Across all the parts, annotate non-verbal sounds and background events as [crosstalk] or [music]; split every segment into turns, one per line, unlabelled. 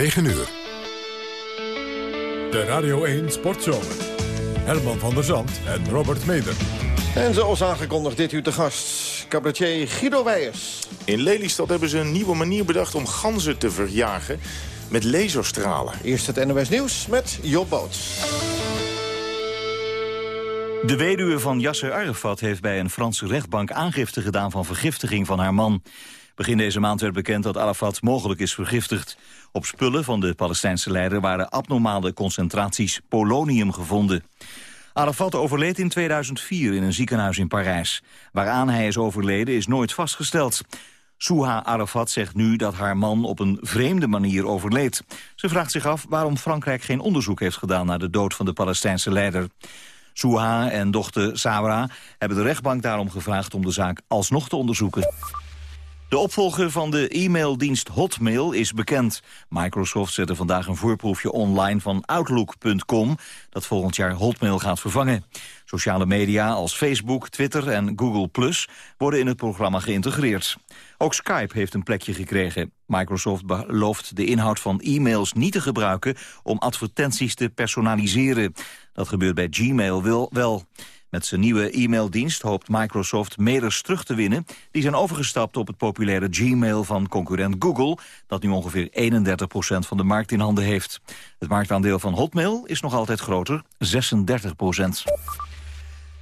9 uur. De Radio 1 Sportzomer. Herman van der Zand en Robert Meder.
En zoals aangekondigd dit uur te gast, cabaretier Guido Weijers.
In Lelystad hebben ze een nieuwe manier bedacht om ganzen te verjagen met laserstralen.
Eerst het NOS Nieuws met Job Boot.
De weduwe van Yasser Arafat heeft bij een Franse rechtbank aangifte gedaan van vergiftiging van haar man. Begin deze maand werd bekend dat Arafat mogelijk is vergiftigd. Op spullen van de Palestijnse leider waren abnormale concentraties polonium gevonden. Arafat overleed in 2004 in een ziekenhuis in Parijs. Waaraan hij is overleden is nooit vastgesteld. Souha Arafat zegt nu dat haar man op een vreemde manier overleed. Ze vraagt zich af waarom Frankrijk geen onderzoek heeft gedaan... naar de dood van de Palestijnse leider. Souha en dochter Sabra hebben de rechtbank daarom gevraagd... om de zaak alsnog te onderzoeken. De opvolger van de e-maildienst Hotmail is bekend. Microsoft zette vandaag een voorproefje online van Outlook.com... dat volgend jaar Hotmail gaat vervangen. Sociale media als Facebook, Twitter en Google Plus worden in het programma geïntegreerd. Ook Skype heeft een plekje gekregen. Microsoft belooft de inhoud van e-mails niet te gebruiken om advertenties te personaliseren. Dat gebeurt bij Gmail wel. Met zijn nieuwe e-maildienst hoopt Microsoft meders terug te winnen... die zijn overgestapt op het populaire Gmail van concurrent Google... dat nu ongeveer 31% van de markt in handen heeft. Het marktaandeel van Hotmail is nog altijd groter, 36%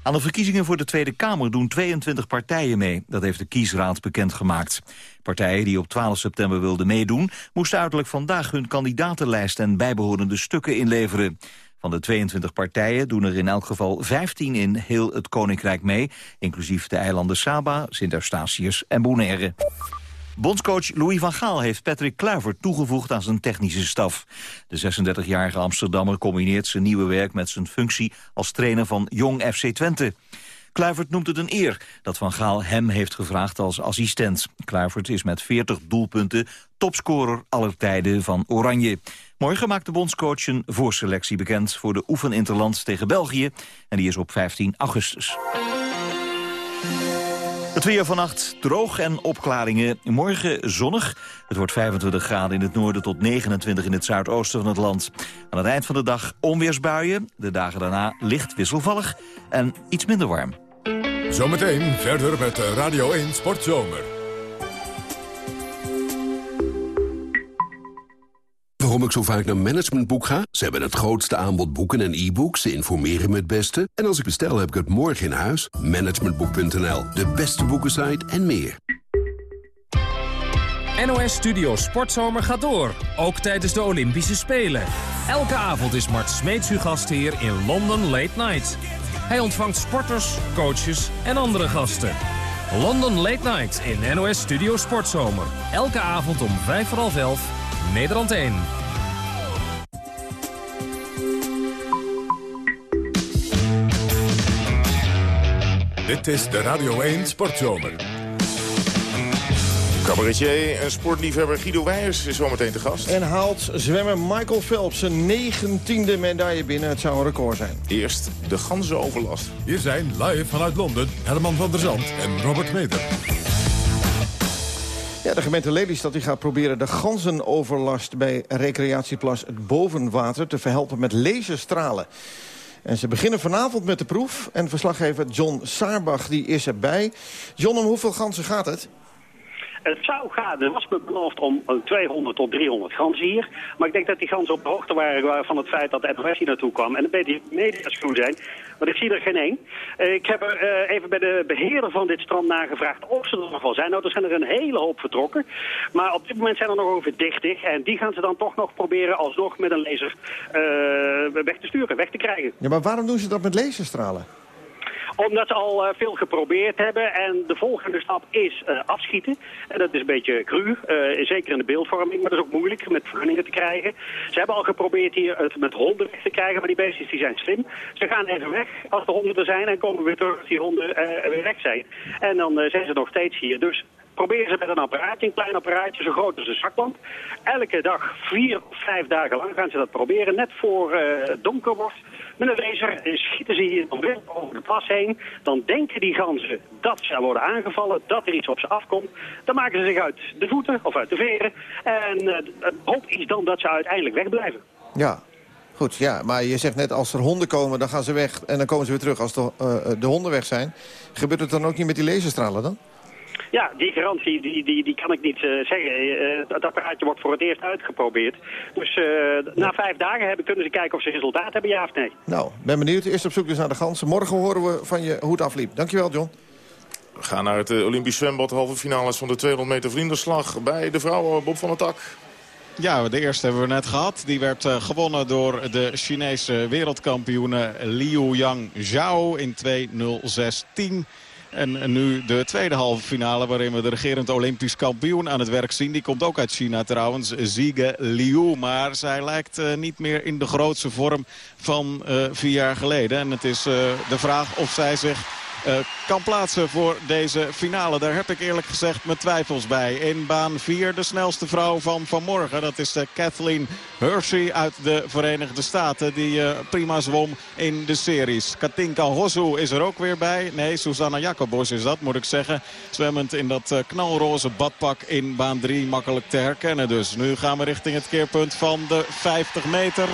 aan de verkiezingen voor de Tweede Kamer doen 22 partijen mee. Dat heeft de kiesraad bekendgemaakt. Partijen die op 12 september wilden meedoen... moesten uiterlijk vandaag hun kandidatenlijst en bijbehorende stukken inleveren. Van de 22 partijen doen er in elk geval 15 in heel het Koninkrijk mee... inclusief de eilanden Saba, Sint-Eustatius en Bonaire. Bondscoach Louis van Gaal heeft Patrick Kluivert toegevoegd aan zijn technische staf. De 36-jarige Amsterdammer combineert zijn nieuwe werk met zijn functie als trainer van Jong FC Twente. Kluivert noemt het een eer dat Van Gaal hem heeft gevraagd als assistent. Kluivert is met 40 doelpunten topscorer aller tijden van Oranje. Morgen maakt de bondscoach een voorselectie bekend voor de oefeninterland tegen België. En die is op 15 augustus. Het weer vannacht droog en opklaringen. Morgen zonnig. Het wordt 25 graden in het noorden tot 29 in het zuidoosten van het land. Aan het eind van de dag onweersbuien. De dagen daarna licht wisselvallig en iets minder warm.
Zometeen verder met Radio 1 Sportzomer.
Waarom ik zo vaak naar Managementboek ga? Ze hebben het grootste aanbod boeken en e-books. Ze informeren me het beste. En als ik bestel, heb ik het morgen in huis. Managementboek.nl, de beste boekensite en meer.
NOS Studio Sportzomer gaat door, ook tijdens de Olympische Spelen. Elke avond is Mart Smeets uw gastheer in London Late Night. Hij ontvangt sporters, coaches en andere gasten. London Late Night in NOS Studio Sportzomer. Elke avond om vijf voor half elf Nederland 1.
Dit is de Radio 1 Sportzomer.
Cabaretier en sportliefhebber Guido Weijers is zometeen te gast.
En haalt zwemmer Michael Phelps zijn negentiende medaille binnen. Het zou een record zijn.
Eerst de ganzenoverlast.
Hier zijn live vanuit Londen Herman van der Zand en Robert Meter.
Ja, de gemeente Lelystad die gaat proberen de ganzenoverlast bij recreatieplas het Bovenwater te verhelpen met laserstralen. En ze beginnen vanavond met de proef. En verslaggever John Saarbach die is erbij. John, om hoeveel ganzen gaat het?
Het zou gaan, er was me beloofd om 200 tot 300 ganzen hier. Maar ik denk dat die ganzen op de hoogte waren van het feit dat de NOS naartoe kwam. En een beetje mediaschoen zijn. Maar ik zie er geen één. Eh, ik heb er eh, even bij de beheerder van dit strand nagevraagd of ze er nog wel zijn. Nou, er zijn er een hele hoop vertrokken. Maar op dit moment zijn er nog over 30. En die gaan ze dan toch nog proberen alsnog met een laser weg te sturen, weg te krijgen.
Ja, maar waarom doen ze dat met laserstralen?
Omdat ze al uh, veel geprobeerd hebben. En de volgende stap is uh, afschieten. En dat is een beetje cru. Uh, zeker in de beeldvorming. Maar dat is ook moeilijk met vergunningen te krijgen. Ze hebben al geprobeerd hier het met honden weg te krijgen. Maar die beestjes die zijn slim. Ze gaan even weg als de honden er zijn. En komen weer terug als die honden weer weg zijn. En dan zijn ze nog steeds hier. Dus proberen ze met een apparaatje, een klein apparaatje, zo groot als een zaklamp. Elke dag, vier of vijf dagen lang gaan ze dat proberen. Net voor het donker wordt, met een laser schieten ze hier dan over de plas heen. Dan denken die ganzen dat ze worden aangevallen, dat er iets op ze afkomt. Dan maken ze zich uit de voeten of uit de veren. En uh, het hoop is dan dat ze uiteindelijk wegblijven.
Ja, Goed, ja, maar je zegt net als er honden komen, dan gaan ze weg en dan komen ze weer terug als de, uh, de honden weg zijn. Gebeurt het dan ook niet met die laserstralen dan?
Ja, die garantie die, die, die kan ik niet uh, zeggen. Uh, dat apparaatje wordt voor het eerst uitgeprobeerd. Dus uh, na vijf dagen hebben, kunnen ze kijken of ze resultaat hebben, ja of nee.
Nou, ben benieuwd. Eerst op zoek dus naar de ganzen. Morgen horen we van je hoe het afliep. Dankjewel, John.
We gaan naar het Olympisch zwembad, halve finales van de 200 meter vriendenslag. Bij de vrouwen Bob van der Tak.
Ja, de eerste hebben we net gehad. Die werd uh, gewonnen door de Chinese wereldkampioene Liu Yang Zhao in 2.06.10. En nu de tweede halve finale waarin we de regerend Olympisch kampioen aan het werk zien. Die komt ook uit China trouwens, Zige Liu. Maar zij lijkt uh, niet meer in de grootste vorm van uh, vier jaar geleden. En het is uh, de vraag of zij zich kan plaatsen voor deze finale. Daar heb ik eerlijk gezegd mijn twijfels bij. In baan 4 de snelste vrouw van vanmorgen. Dat is uh, Kathleen Hershey uit de Verenigde Staten. Die uh, prima zwom in de series. Katinka Hosu is er ook weer bij. Nee, Susanna Jacobos is dat moet ik zeggen. Zwemmend in dat knalroze badpak in baan 3. Makkelijk te herkennen dus. Nu gaan we richting het keerpunt van de 50 meter.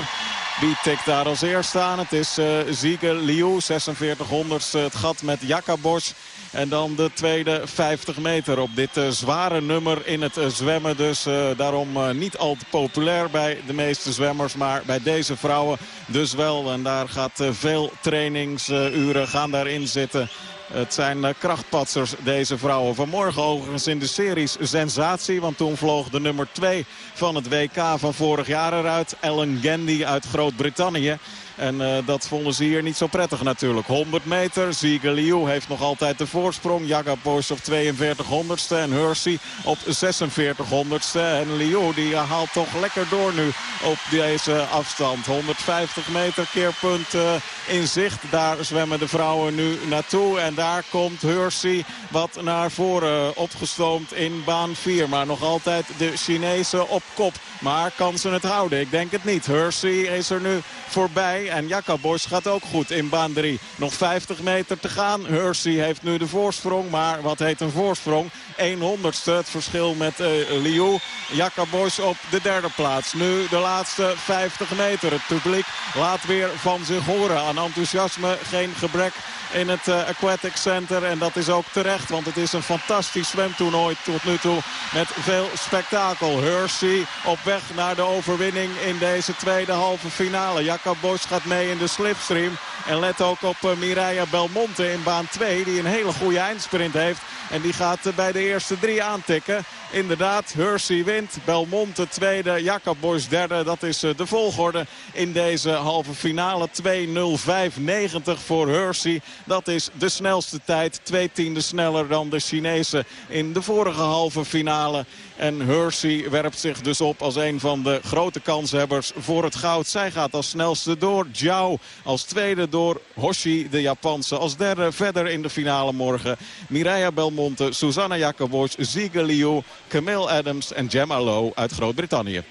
Wie tikt daar als eerste aan? Het is uh, Ziege Liu, 46 honderdste het gat met Jakabos. En dan de tweede 50 meter op dit uh, zware nummer in het zwemmen. Dus daarom niet al te populair bij de meeste zwemmers. Maar bij deze vrouwen dus wel. En daar gaat veel trainingsuren gaan daarin zitten. Het zijn krachtpatsers, deze vrouwen. Vanmorgen overigens in de series sensatie. Want toen vloog de nummer 2 van het WK van vorig jaar eruit. Ellen Gandy uit Groot-Brittannië. En uh, dat vonden ze hier niet zo prettig natuurlijk. 100 meter. Ziege Liu heeft nog altijd de voorsprong. Jagapos op 42 honderdste. En Hersey op 46 honderdste. En Liu die haalt toch lekker door nu op deze afstand. 150 meter keerpunt uh, in zicht. Daar zwemmen de vrouwen nu naartoe. En daar komt Hersey wat naar voren opgestoomd in baan 4. Maar nog altijd de Chinezen op kop. Maar kan ze het houden? Ik denk het niet. Hersey is er nu voorbij. En Jacobos gaat ook goed in baan 3. Nog 50 meter te gaan. Hersey heeft nu de voorsprong. Maar wat heet een voorsprong? 100ste het verschil met uh, Liu. Jacobos op de derde plaats. Nu de laatste 50 meter. Het publiek laat weer van zich horen. Aan enthousiasme geen gebrek in het uh, Aquatic Center. En dat is ook terecht, want het is een fantastisch zwemtoernooi tot nu toe. Met veel spektakel. Hersey op weg naar de overwinning in deze tweede halve finale. Jacob Bosch gaat mee in de slipstream. En let ook op uh, Mireia Belmonte in baan 2, die een hele goede eindsprint heeft. En die gaat uh, bij de eerste drie aantikken. Inderdaad, Hersey wint. Belmonte tweede, Jacob Bosch derde. Dat is uh, de volgorde in deze halve finale. 2.05.90 voor Hersey. Dat is de snelste tijd. Twee tiende sneller dan de Chinezen in de vorige halve finale. En Hersey werpt zich dus op als een van de grote kanshebbers voor het goud. Zij gaat als snelste door. Zhao als tweede door Hoshi, de Japanse. Als derde verder in de finale morgen. Mireia Belmonte, Susanna Jacobos, Ziege Liu, Camille Adams en Gemma Lowe uit Groot-Brittannië.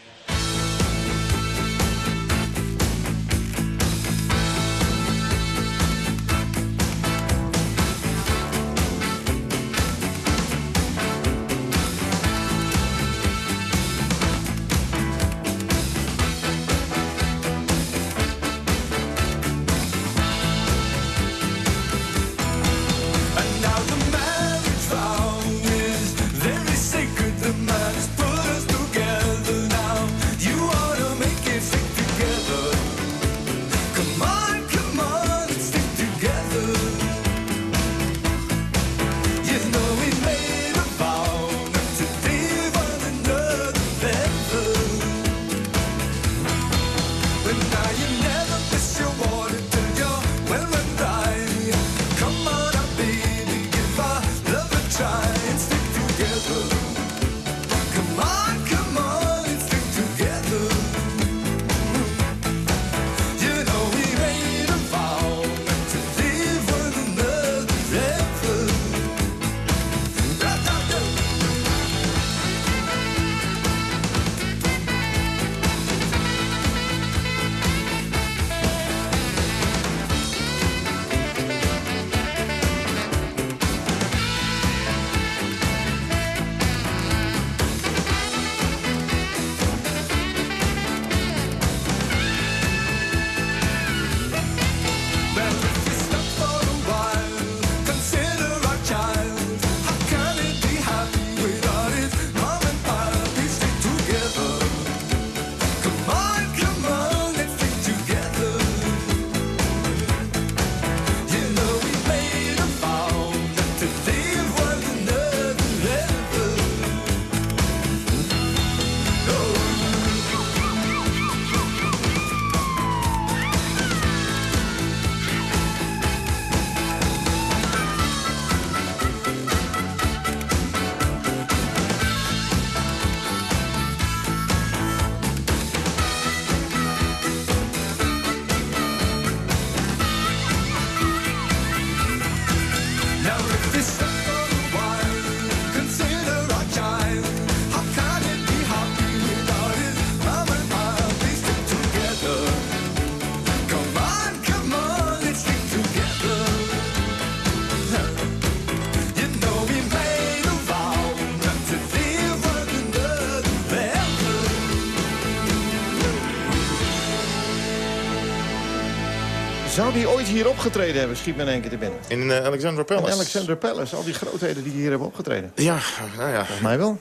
Zou die ooit hier opgetreden hebben, schiet me in één keer te binnen.
In uh, Alexander Palace.
In Alexander Palace, al die grootheden die hier hebben opgetreden.
Ja, nou ja.
Volgens mij wel.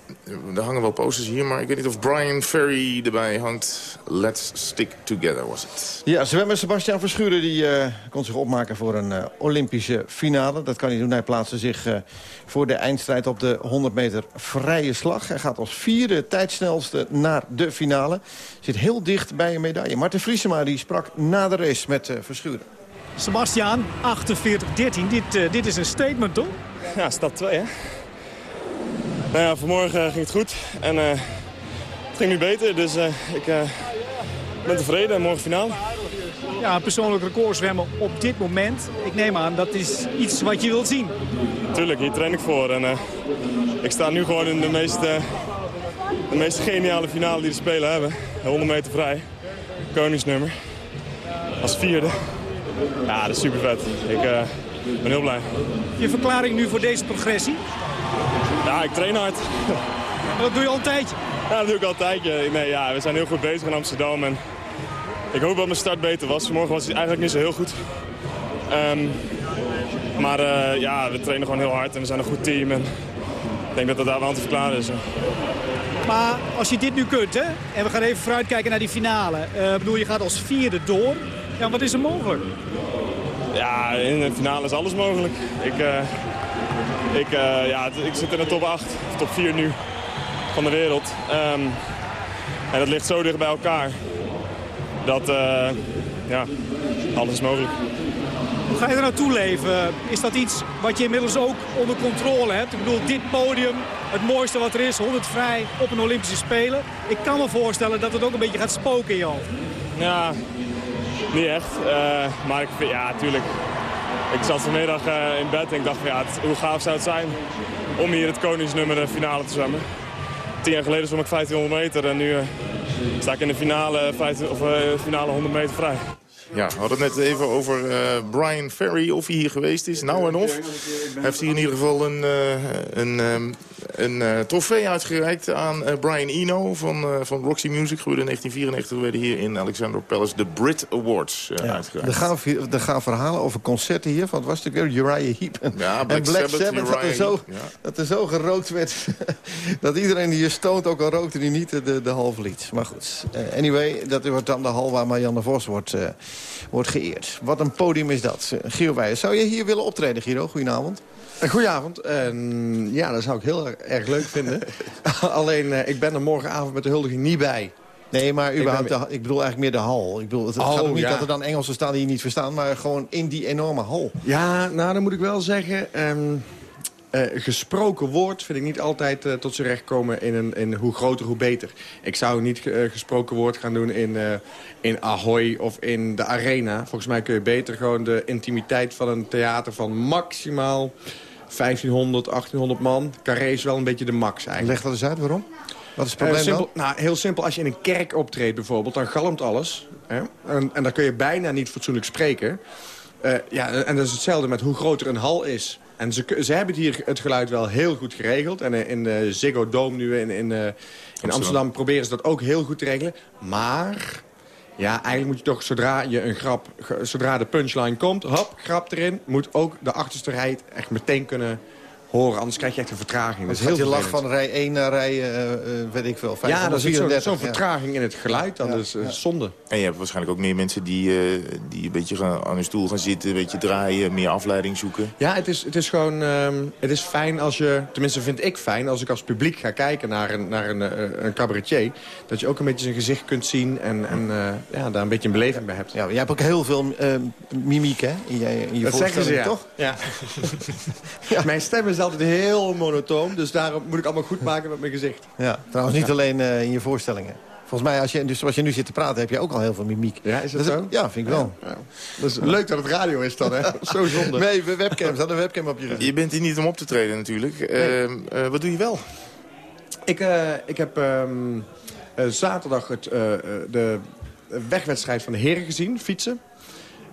Er hangen wel posters hier, maar ik weet niet of Brian Ferry erbij hangt. Let's stick together was het.
Ja, zwemmer Sebastian Verschuren die, uh, kon zich opmaken voor een uh, Olympische finale. Dat kan hij doen. Hij plaatste zich voor de eindstrijd op de 100 meter vrije slag. Hij gaat als vierde tijdsnelste naar de finale. Zit heel dicht bij een medaille. Marten Vriesema die sprak na de race met Verschuren.
Sebastian, 48-13. Dit, uh, dit is een statement, toch?
Ja, stap 2, hè? Nou ja, vanmorgen ging het goed. En uh, het ging nu beter, dus uh, ik ben tevreden. Morgen finale.
Ja, persoonlijk record zwemmen op dit moment. Ik neem aan, dat is iets wat je wilt zien.
Tuurlijk, hier train ik voor. En ik sta nu gewoon in de meest, de meest geniale finale die de Spelen hebben. De 100 meter vrij. Koningsnummer. Als vierde. Ja, dat is super vet. Ik uh, ben heel blij.
Je verklaring nu voor deze progressie?
Ja, ik train hard. [laughs]
Dat doe je al een tijdje?
Ja, dat doe ik al een tijdje. Nee, ja, we zijn heel goed bezig in Amsterdam. En ik hoop dat mijn start beter was. Vanmorgen was het eigenlijk niet zo heel goed. Um, maar uh, ja, we trainen gewoon heel hard en we zijn een goed team. En ik denk dat dat daar wel aan te verklaren is.
Maar als je dit nu kunt, hè, en we gaan even vooruitkijken naar die finale. Uh, bedoel, je gaat als vierde door. Ja, wat is er mogelijk?
Ja, in de finale is alles mogelijk. Ik, uh, ik, uh, ja, ik zit in de top 8, of top 4 nu, van de wereld. Um, en dat ligt zo dicht bij elkaar. Dat, uh, ja, alles is mogelijk.
Hoe ga je er naartoe leven? Is dat iets wat je inmiddels ook onder controle hebt? Ik bedoel, dit podium, het mooiste wat er is, 100 vrij op een Olympische Spelen. Ik kan me voorstellen dat het ook een beetje gaat spoken in je hoofd.
Ja, niet echt. Uh, maar ik vind, ja, natuurlijk. Ik zat vanmiddag uh, in bed en ik dacht, ja, het, hoe gaaf zou het zijn om hier het koningsnummer de finale te zwemmen. Tien jaar geleden zwom ik 1500 meter en nu sta ik in de finale, 15, of, finale 100 meter vrij.
Ja, we hadden het net even over Brian Ferry, of hij hier geweest is. Nou en of. Hij heeft hier in ieder geval een, een, um, een uh, trofee uitgereikt aan Brian Eno van, van Roxy Music. Gebeurde in 1994, werden hier in Alexander Palace de Brit Awards ja, uitgereikt.
Er gaan, er gaan verhalen over concerten hier, van het was natuurlijk weer Uriah Heep en,
ja, Black,
en Black
Sabbath,
Sabbath, dat, er zo, ja. dat er zo gerookt werd [laughs] dat iedereen die hier stoot, ook al rookte die niet, de, de verliet. Maar goed, anyway, dat wordt dan de hal waar Marianne Vos wordt wordt geëerd. Wat een podium is dat. Giro zou je hier willen optreden, Giro? Goedenavond.
Goedenavond. Uh, ja, dat zou ik heel erg leuk vinden. [laughs] Alleen, uh, ik ben er morgenavond met de huldiging niet bij.
Nee, maar überhaupt, ik, ik bedoel eigenlijk meer de hal. Ik bedoel, het oh, gaat ook niet ja. dat er dan Engelsen staan die je niet verstaan... maar gewoon in die enorme hal.
Ja, nou, dan moet ik wel zeggen... Um, uh, gesproken woord vind ik niet altijd uh, tot zijn recht komen in, een, in hoe groter, hoe beter. Ik zou niet uh, gesproken woord gaan doen in, in Ahoy of in de Arena. Volgens mij kun je beter gewoon de intimiteit van een theater van maximaal 1500, 1800 man. Carré is wel een beetje de max eigenlijk.
Leg dat eens uit, waarom? Wat is het probleem
simpel, Nou, heel simpel. Als je in een kerk optreedt bijvoorbeeld, dan galmt alles. Hè? En, en dan kun je bijna niet fatsoenlijk spreken. ja, en dat is hetzelfde met hoe groter een hal is. En ze, ze hebben hier het geluid wel heel goed geregeld. En in de Ziggo Dome nu in, in, in. Amsterdam proberen ze dat ook heel goed te regelen. Maar ja, eigenlijk moet je toch, zodra je een grap, zodra de punchline komt, hop, grap erin, moet ook de achterste rij echt meteen kunnen horen. Anders krijg je echt een vertraging.
Dat is heel je lach van rij 1 naar rij, uh, weet ik veel, 534.
Ja, dat is zo'n zo vertraging in het geluid. Ja. is uh, zonde.
En je hebt waarschijnlijk ook meer mensen die, uh, die een beetje gaan, aan hun stoel gaan zitten, een beetje draaien, meer afleiding zoeken.
Ja, het is, het is gewoon, um, het is fijn als je, tenminste vind ik fijn, als ik als publiek ga kijken naar een, naar een, een cabaretier, dat je ook een beetje zijn gezicht kunt zien en, en ja, daar een beetje een beleving bij hebt.
Ja, jij hebt ook heel veel mimiek, hè, in je, in je
dat
voorstelling,
ze, ja.
toch?
Ja. ja. Mijn stem is altijd heel monotoom. Dus daarom moet ik allemaal goed maken met mijn gezicht.
Ja, trouwens niet alleen uh, in je voorstellingen. Volgens mij, als je, dus zoals je nu zit te praten, heb je ook al heel veel mimiek.
Ja, is dat, dat zo?
ja, vind ik wel.
Ja, ja. Dat is leuk dat het radio is dan, hè? [laughs] zo zonde.
Nee, webcams. Had een webcam op je gezicht.
Je bent hier niet om op te treden natuurlijk. Nee. Uh, uh, wat doe je wel?
Ik, uh, ik heb um, zaterdag het, de wegwedstrijd van de heren gezien, fietsen.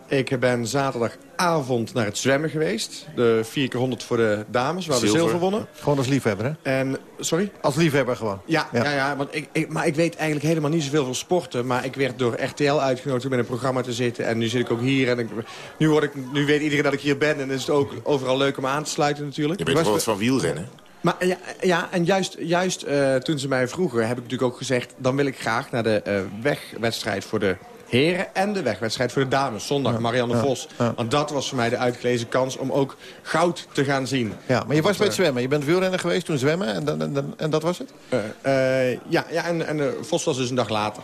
Ik ben zaterdagavond naar het zwemmen geweest. De 4 keer 100 voor de dames, waar we
Zilver.
zilver wonnen.
Gewoon als liefhebber, hè?
En, sorry?
Als liefhebber gewoon.
Ja, ja. ja, want ik, ik, maar ik weet eigenlijk helemaal niet zoveel van sporten. Maar ik werd door RTL uitgenodigd om in een programma te zitten. En nu zit ik ook hier. En ik, nu, word ik, nu weet iedereen dat ik hier ben. En is het ook overal leuk om aan te sluiten natuurlijk.
Je bent wel wat van wielrennen.
Maar ja, ja en juist, juist eh, toen ze mij vroegen, heb ik natuurlijk ook gezegd... dan wil ik graag naar de eh, wegwedstrijd voor de heren... en de wegwedstrijd voor de dames. Zondag, Marianne Vos. Want dat was voor mij de uitgelezen kans om ook goud te gaan zien.
Ja, maar je was bij het
eh,
zwemmen. Je bent wielrenner geweest, toen zwemmen en, dan- en, dan- en dat was het?
Eh, eh, ja, ja, en, en Vos was dus een dag later.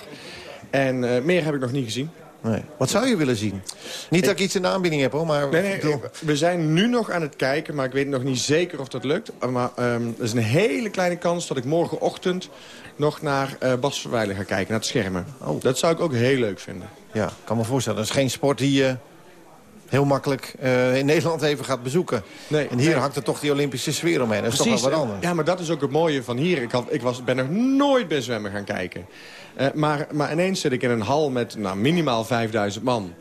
En meer heb ik nog niet gezien.
Nee. Wat zou je willen zien? Niet dat ik iets in de aanbieding heb, hoor, maar...
Nee, nee, we zijn nu nog aan het kijken, maar ik weet nog niet zeker of dat lukt. Maar ehm, er is een hele kleine kans dat ik morgenochtend nog naar eh Bas Verwijlen ga kijken, naar het schermen.
Oh.
Dat zou ik ook heel leuk vinden.
Ja, ik kan me voorstellen. Dat is geen sport die je heel makkelijk eh, in Nederland even gaat bezoeken.
Nee,
en hier
nee.
hangt er toch die Olympische sfeer omheen. Dat is toch wel wat
eh,
anders.
Ja, maar dat is ook het mooie van hier. Ik, had, ik was, ben nog nooit bij zwemmen gaan kijken. Eh, maar, maar ineens zit ik in een hal met nou, minimaal 5000 man.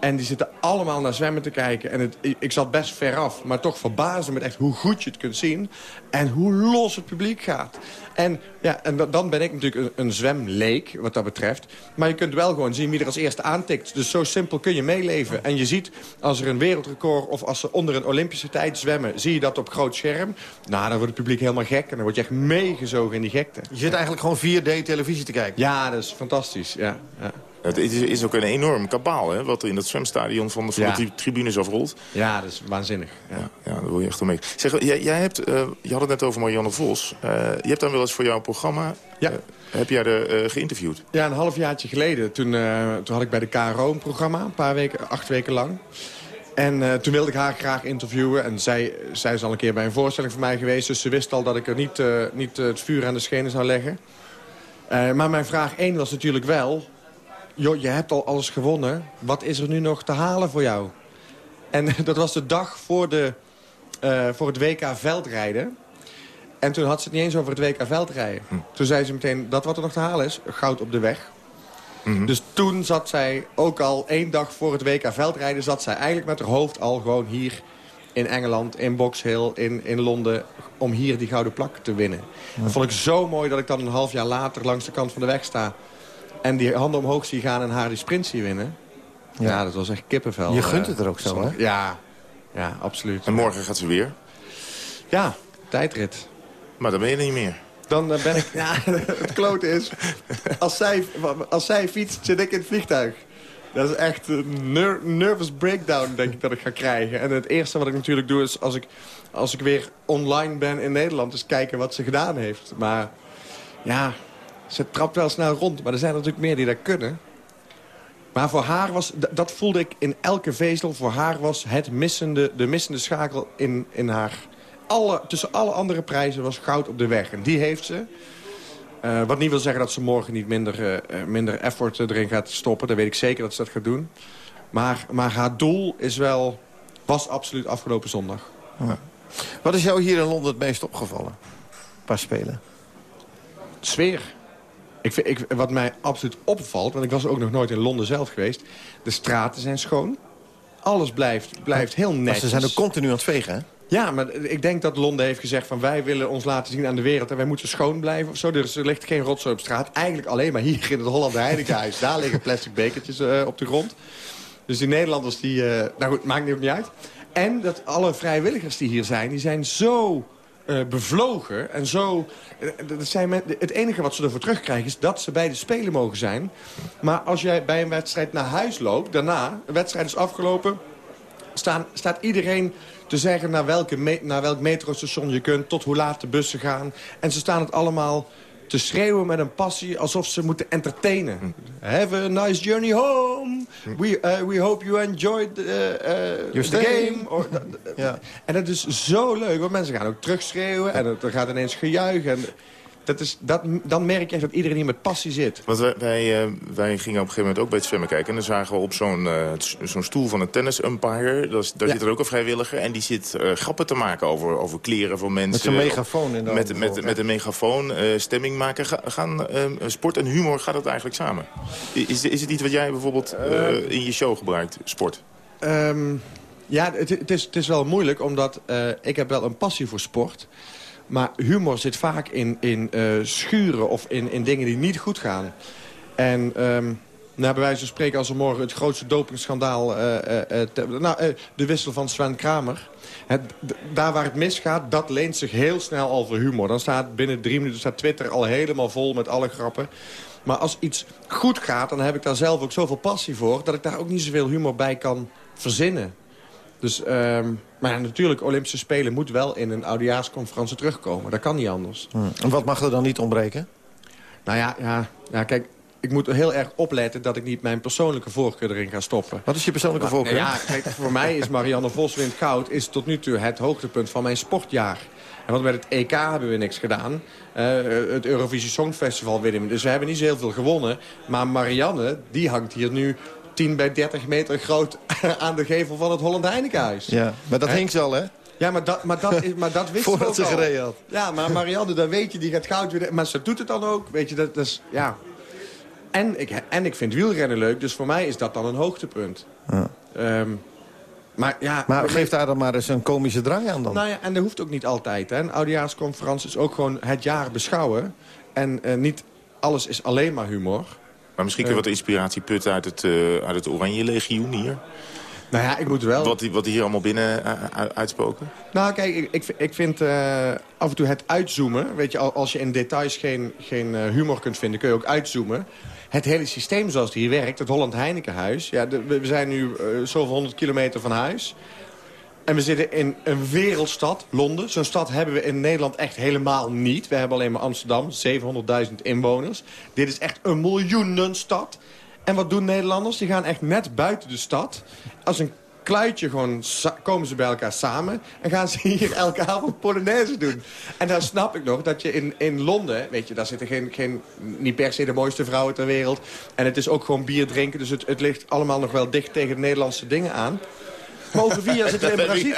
En die zitten allemaal naar zwemmen te kijken. En het, ik, zat best ver af, maar toch verbaasde me echt hoe goed je het kunt zien. En hoe los het publiek gaat. En, ja, en da- dan ben ik natuurlijk een, een zwemleek, wat dat betreft. Maar je kunt wel gewoon zien wie er als eerste aantikt. Dus zo simpel kun je meeleven. En je ziet, als er een wereldrecord of als ze onder een Olympische tijd zwemmen... zie je dat op groot scherm. Nou, dan wordt het publiek helemaal gek. En dan word je echt meegezogen in die gekte.
Je zit eigenlijk gewoon 4D-televisie te kijken.
Ja, dat is fantastisch. Ja, ja.
Het is, is ook een enorm kabaal, hè, wat er in dat zwemstadion van de, van
Ja.
de tri- tribunes afrolt.
ja dat is waanzinnig. Ja.
Ja, ja, daar wil je echt om mee. Zeg, jij, jij hebt, eh, je had het net over Marianne Vos. Eh, je hebt dan wel eens voor jouw programma...
Ja.
eh, heb jij er eh, geïnterviewd?
Ja, een halfjaartje geleden. Toen, toen had ik bij de KRO een programma, een paar weken, acht weken lang. En toen wilde ik haar graag interviewen. En zij, zij is al een keer bij een voorstelling van mij geweest. Dus ze wist al dat ik er niet, niet het vuur aan de schenen zou leggen. Maar mijn vraag één was natuurlijk wel... joh, je hebt al alles gewonnen. Wat is er nu nog te halen voor jou? En [laughs] dat was de dag voor, de, eh, voor het WK veldrijden. En toen had ze het niet eens over het WK veldrijden. Toen zei ze meteen, dat wat er nog te halen is, goud op de weg. Dus toen zat zij ook al één dag voor het WK veldrijden... zat zij eigenlijk met haar hoofd al gewoon hier in Engeland, in Box Hill, in, in Londen... om hier die gouden plak te winnen. Dat vond ik zo mooi dat ik dan een half jaar later langs de kant van de weg sta... en die handen omhoog zie gaan en haar die sprint zie winnen. Ja, dat was echt kippenvel.
Je gunt
eh,
het er ook zo, hè?
Ja, ja, absoluut.
En morgen gaat ze weer.
Ja, tijdrit.
Maar dan ben je er niet meer.
Dan eh, ben ik... [laughs] Ja, het klote is... Als zij, als zij fietst, zit ik in het vliegtuig. Dat is echt een ner- nervous breakdown, denk ik, dat ik ga krijgen. En het eerste wat ik natuurlijk doe is... als ik, als ik weer online ben in Nederland... is kijken wat ze gedaan heeft. Maar ja, ze trapt wel snel rond. Maar er zijn er natuurlijk meer die dat kunnen. Maar voor haar was... Dat voelde ik in elke vezel. Voor haar was het missende, de missende schakel in, in haar... Alle, tussen alle andere prijzen was goud op de weg. En die heeft ze. Eh, wat niet wil zeggen dat ze morgen niet minder, eh, eh, minder effort erin gaat stoppen. Dan weet ik zeker dat ze dat gaat doen. Maar, maar haar doel is wel, was absoluut afgelopen zondag.
Wat is jou hier in Londen het meest opgevallen? Pas spelen.
Sfeer. Ik vind, ik, wat mij absoluut opvalt, want ik was ook nog nooit in Londen zelf geweest. De straten zijn schoon. Alles blijft, blijft heel
Maar
netjes.
ze zijn ook continu aan het vegen, hè?
Ja, maar ik denk dat Londen heeft gezegd van wij willen ons laten zien aan de wereld en wij moeten schoon blijven of zo. Dus er ligt geen rotzooi op straat. Eigenlijk alleen maar hier in het Holland Heinekenhuis. Daar liggen plastic bekertjes eh, op de grond. Dus die Nederlanders, die, eh, nou goed, maakt niet ook niet uit. En dat alle vrijwilligers die hier zijn, die zijn zo eh, bevlogen en zo... eh, dat zijn het enige wat ze ervoor terugkrijgen is dat ze bij de Spelen mogen zijn. Maar als jij bij een wedstrijd naar huis loopt, daarna, de wedstrijd is afgelopen staan, staat iedereen te zeggen naar, welke naar welk metrostation je kunt... tot hoe laat de bussen gaan. En ze staan het allemaal te schreeuwen met een passie... alsof ze moeten entertainen. Have a nice journey home. We, uh, we hope you enjoyed uh, uh, the game. Or,
Ja.
En dat is zo leuk, want mensen gaan ook terugschreeuwen... en er gaat ineens gejuich. En dat is, dat, dan merk je echt dat iedereen hier met passie zit.
Want wij, wij, eh, wij gingen op een gegeven moment ook bij het zwemmen kijken. En dan zagen we op zo'n eh, zo'n stoel van een tennis-umpire... daar
Ja.
zit er ook een vrijwilliger. En die zit eh, grappen te maken over, over kleren van mensen.
Met zo'n megafoon in de hand
Met, met, met een megafoon, eh, stemming maken. Ga- gaan, eh, sport en humor, gaat dat eigenlijk samen? Is, is het iets wat jij bijvoorbeeld eh, in je show gebruikt, sport?
Ehm, ja, het, het, is, het is wel moeilijk, omdat eh, ik heb wel een passie voor sport. Maar humor zit vaak in, in eh, schuren of in, in dingen die niet goed gaan. En ehm nou, bij wijze spreken, als er morgen het grootste dopingschandaal... eh, eh, nou, de wissel van Sven Kramer... Het, daar waar het misgaat, dat leent zich heel snel al voor humor. Dan staat binnen drie minuten staat Twitter al helemaal vol met alle grappen. Maar als iets goed gaat, dan heb ik daar zelf ook zoveel passie voor... dat ik daar ook niet zoveel humor bij kan verzinnen. Dus, ehm, maar ja, natuurlijk, Olympische Spelen moet wel in een oudejaarsconferentie terugkomen. Dat kan niet anders.
Hm. En wat mag er dan niet ontbreken?
Nou ja, ja, ja, kijk, ik moet heel erg opletten dat ik niet mijn persoonlijke voorkeur erin ga stoppen.
Wat is je persoonlijke
Maar,
voorkeur?
Ja, kijk, voor mij is Marianne Vos wint goud is tot nu toe het hoogtepunt van mijn sportjaar. En want met het EK hebben we niks gedaan. Eh, het Eurovisie Songfestival winnen we. Dus we hebben niet zo heel veel gewonnen. Maar Marianne, die hangt hier nu 10 bij 30 meter groot [laughs] aan de gevel van het Holland Heinekenhuis.
Ja, maar dat
Hè?
hing ze al, hè?
Ja, maar dat, maar dat, is, maar dat wist [laughs]
Voordat
ze al.
gereden had.
Ja, maar Marianne, dan weet je, die gaat goud winnen. Maar ze doet het dan ook, weet je, dat, dat is, ja. En ik, en ik vind wielrennen leuk, dus voor mij is dat dan een hoogtepunt.
Ja.
Ehm, maar ja...
Maar geef daar dan maar eens een komische draai aan dan.
Nou ja, en dat hoeft ook niet altijd. Hè. Een oudejaarsconferentie is ook gewoon het jaar beschouwen. En eh, niet alles is alleen maar humor.
Maar misschien kun je wat inspiratie putten uit het, eh, uit het Oranje Legioen hier.
Nou ja, ik moet wel...
Wat die, wat hier allemaal binnen eh, u- uitspoken.
Nou, kijk, ik, ik, ik vind eh, af en toe het uitzoomen... weet je, al- als je in details geen, geen eh, humor kunt vinden, kun je ook uitzoomen. Het hele systeem zoals het hier werkt, het Holland Heinekenhuis... Ja, de- we zijn nu eh, zoveel honderd kilometer van huis... En we zitten in een wereldstad, Londen. Zo'n stad hebben we in Nederland echt helemaal niet. We hebben alleen maar Amsterdam, 700.000 inwoners. Dit is echt een miljoenenstad. En wat doen Nederlanders? Die gaan echt net buiten de stad. Als een kluitje gewoon komen ze bij elkaar samen... en gaan ze hier [laughs] elke avond Polonaise doen. En dan snap ik nog dat je in, in Londen... weet je, daar zitten geen, geen, niet per se de mooiste vrouwen ter wereld... en het is ook gewoon bier drinken... dus het, het ligt allemaal nog wel dicht tegen de Nederlandse dingen aan... Maar over vier jaar [laughs] zitten wij in Brazilië.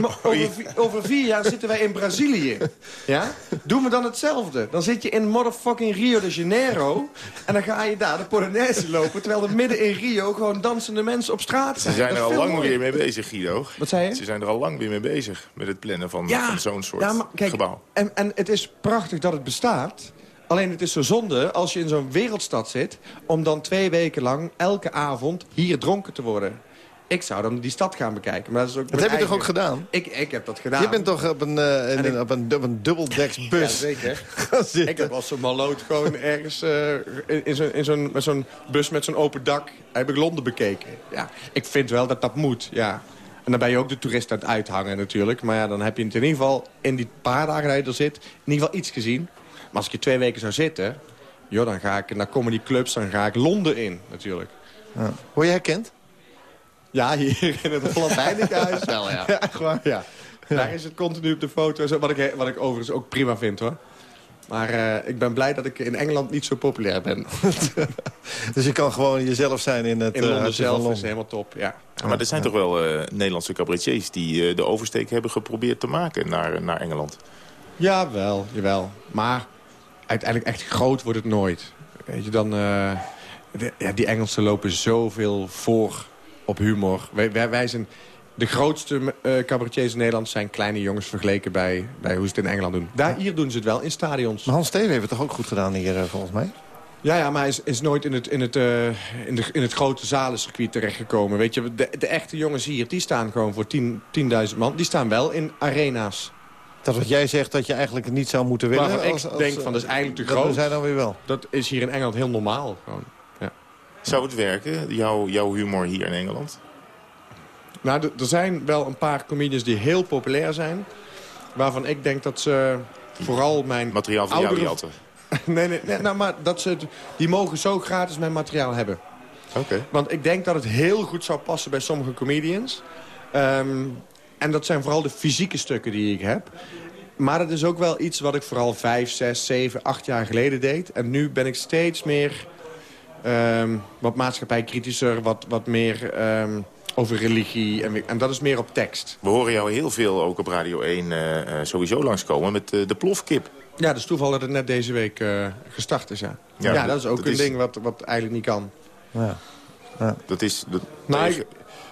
Maar over, vi- over vier jaar zitten wij in Brazilië. Ja? Doen we dan hetzelfde? Dan zit je in motherfucking Rio de Janeiro... en dan ga je daar de Polonaise lopen... terwijl er midden in Rio gewoon dansende mensen op straat
Ze
zijn.
zijn
Dat
er al lang weer mee bezig, Guido.
Wat zei je?
Ze zijn er al lang weer mee bezig met het plannen van, van zo'n soort
ja, maar kijk,
gebouw.
En, en het is prachtig dat het bestaat. Alleen het is zo zonde als je in zo'n wereldstad zit... om dan twee weken lang elke avond hier dronken te worden. Ik zou dan die stad gaan bekijken. Maar dat is ook
Dat heb je toch ook gedaan?
Ik, ik heb dat gedaan.
Je bent toch op een, eh, in
En
een-
ik-
op een, op een dubbeldeks [laughs] bus
Ja, zeker. [laughs]
gaan zitten.
Ik heb als zo'n maloot gewoon ergens eh, in, in zo'n in zo'n- met zo'n bus met zo'n open dak... heb ik Londen bekeken. Ja, ik vind wel dat dat moet, ja. En dan ben je ook de toerist aan het uithangen natuurlijk. Maar ja, dan heb je het in ieder geval in die paar dagen dat je er zit... in ieder geval iets gezien. Maar als ik hier twee weken zou zitten... joh, dan ga ik naar comedyclubs, dan ga ik Londen in natuurlijk.
Ja. Word je herkend?
Ja, hier in het Holland Heinekenhuis wel, ja. [laughs]
Ja, waar?
Ja. Daar is het continu op de foto. en zo, Wat ik, wat ik overigens ook prima vind, hoor. Maar eh, ik ben blij dat ik in Engeland niet zo populair ben. [laughs]
Dus je kan gewoon jezelf zijn in het
In
eh,
Londen zelf is helemaal top, ja.
Ja, maar er zijn toch wel eh, Nederlandse cabaretiers die eh, de oversteek hebben geprobeerd te maken naar, naar Engeland.
Jawel, jawel. Maar uiteindelijk echt groot wordt het nooit. Weet je, dan... eh, de- ja, die Engelsen lopen zoveel voor op humor. Wij, wij, wij zijn... De grootste eh cabaretiers in Nederland zijn kleine jongens vergeleken bij, bij hoe ze het in Engeland doen. Daar, hier doen ze het wel, in stadions.
Maar Hans Steven heeft het toch ook goed gedaan hier, eh, volgens mij?
Ja, ja, maar hij is, is nooit in het, in, het, eh, in, de, in het grote zalencircuit terechtgekomen. Weet je, de, de echte jongens hier, die staan gewoon voor 10 10.000 man. Die staan wel in arena's.
Dat wat jij zegt dat je eigenlijk niet zou moeten willen.
Ik
als- als-
denk van, dat is eigenlijk te
dat
groot.
doen zij dan weer wel.
Dat is hier in Engeland heel normaal. Gewoon.
Zou het werken, jouw, jouw humor hier in Engeland?
Nou, er zijn wel een paar comedians die heel populair zijn. Waarvan ik denk dat ze vooral mijn
Materiaal van jou jatten. [laughs]
nee, nee, nee, nou, maar dat ze die mogen zo gratis mijn materiaal hebben.
Oké.
Want ik denk dat het heel goed zou passen bij sommige comedians. Ehm, en dat zijn vooral de fysieke stukken die ik heb. Maar het is ook wel iets wat ik vooral vijf, zes, zeven, acht jaar geleden deed. En nu ben ik steeds meer um, wat maatschappijkritischer, wat, wat meer um, over religie. En, en, dat is meer op tekst.
We horen jou heel veel ook op Radio 1 uh, uh, sowieso langskomen met uh, de plofkip.
Ja, dat is toeval dat het net deze week uh, gestart is, ja. Ja, ja dat is ook dat een is... ding wat, wat eigenlijk niet kan.
Ja. ja. Dat is... Dat...
Nou, ik,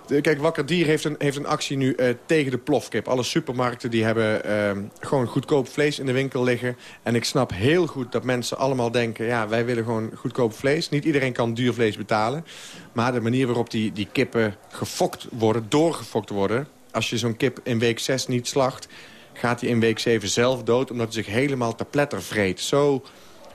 Kijk, Wakker Dier heeft een, heeft een actie nu uh, tegen de plofkip. Alle supermarkten die hebben uh, gewoon goedkoop vlees in de winkel liggen. En ik snap heel goed dat mensen allemaal denken... ja, wij willen gewoon goedkoop vlees. Niet iedereen kan duur vlees betalen. Maar de manier waarop die, die kippen gefokt worden, doorgefokt worden... als je zo'n kip in week 6 niet slacht... gaat hij in week 7 zelf dood... omdat hij zich helemaal te pletter vreet. Zo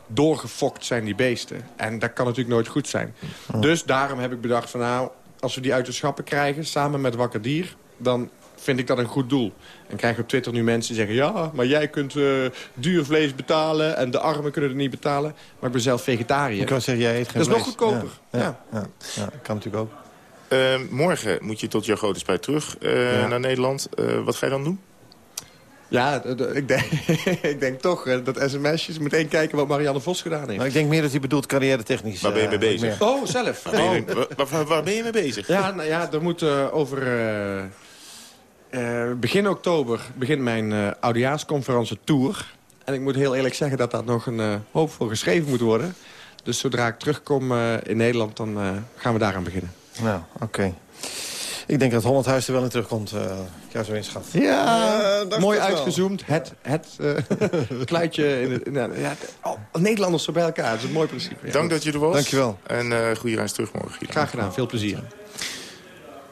doorgefokt zijn die beesten. En dat kan natuurlijk nooit goed zijn. Dus daarom heb ik bedacht van nou als we die uit de schappen krijgen, samen met Wakker Dier... dan vind ik dat een goed doel. En krijgen op Twitter nu mensen die zeggen... ja, maar jij kunt uh, duur vlees betalen en de armen kunnen het niet betalen. Maar ik ben zelf vegetariër.
Ik kan zeggen, jij eet geen
Dat is nog goedkoper.
Ja, ja, ja. ja kan natuurlijk ook.
Uh, morgen moet je tot jouw grote spijt terug uh, naar Nederland. wat ga je dan doen?
Ja, ik denk, [laughs] ik denk toch uh, dat sms'jes meteen kijken wat Marianne Vos gedaan heeft.
Nou, ik denk meer dat hij bedoelt carrière technisch.
Waar ben je mee bezig?
Meer. Oh, zelf.
Waar, ben je, waar, waar, ben je mee bezig?
Ja, nou ja, er moet uh, over... Uh, begin oktober begint mijn uh, oudejaarsconferentie tour. En ik moet heel eerlijk zeggen dat dat nog een hoop voor geschreven moet worden. Dus zodra ik terugkom in Nederland, dan gaan we daaraan beginnen.
Nou, oké. Okay. Ik denk dat Holland Huis er wel in terugkomt, uh, ja, zo inschat.
Ja, uh, mooi uitgezoomd. Het, het [laughs] uh, kluitje. In het, nou, ja, oh, Nederlanders zo bij elkaar, dat is een mooi principe. Ja.
Dank dat je er was.
Dankjewel.
En uh, goede reis terug morgen.
Graag gedaan, veel plezier.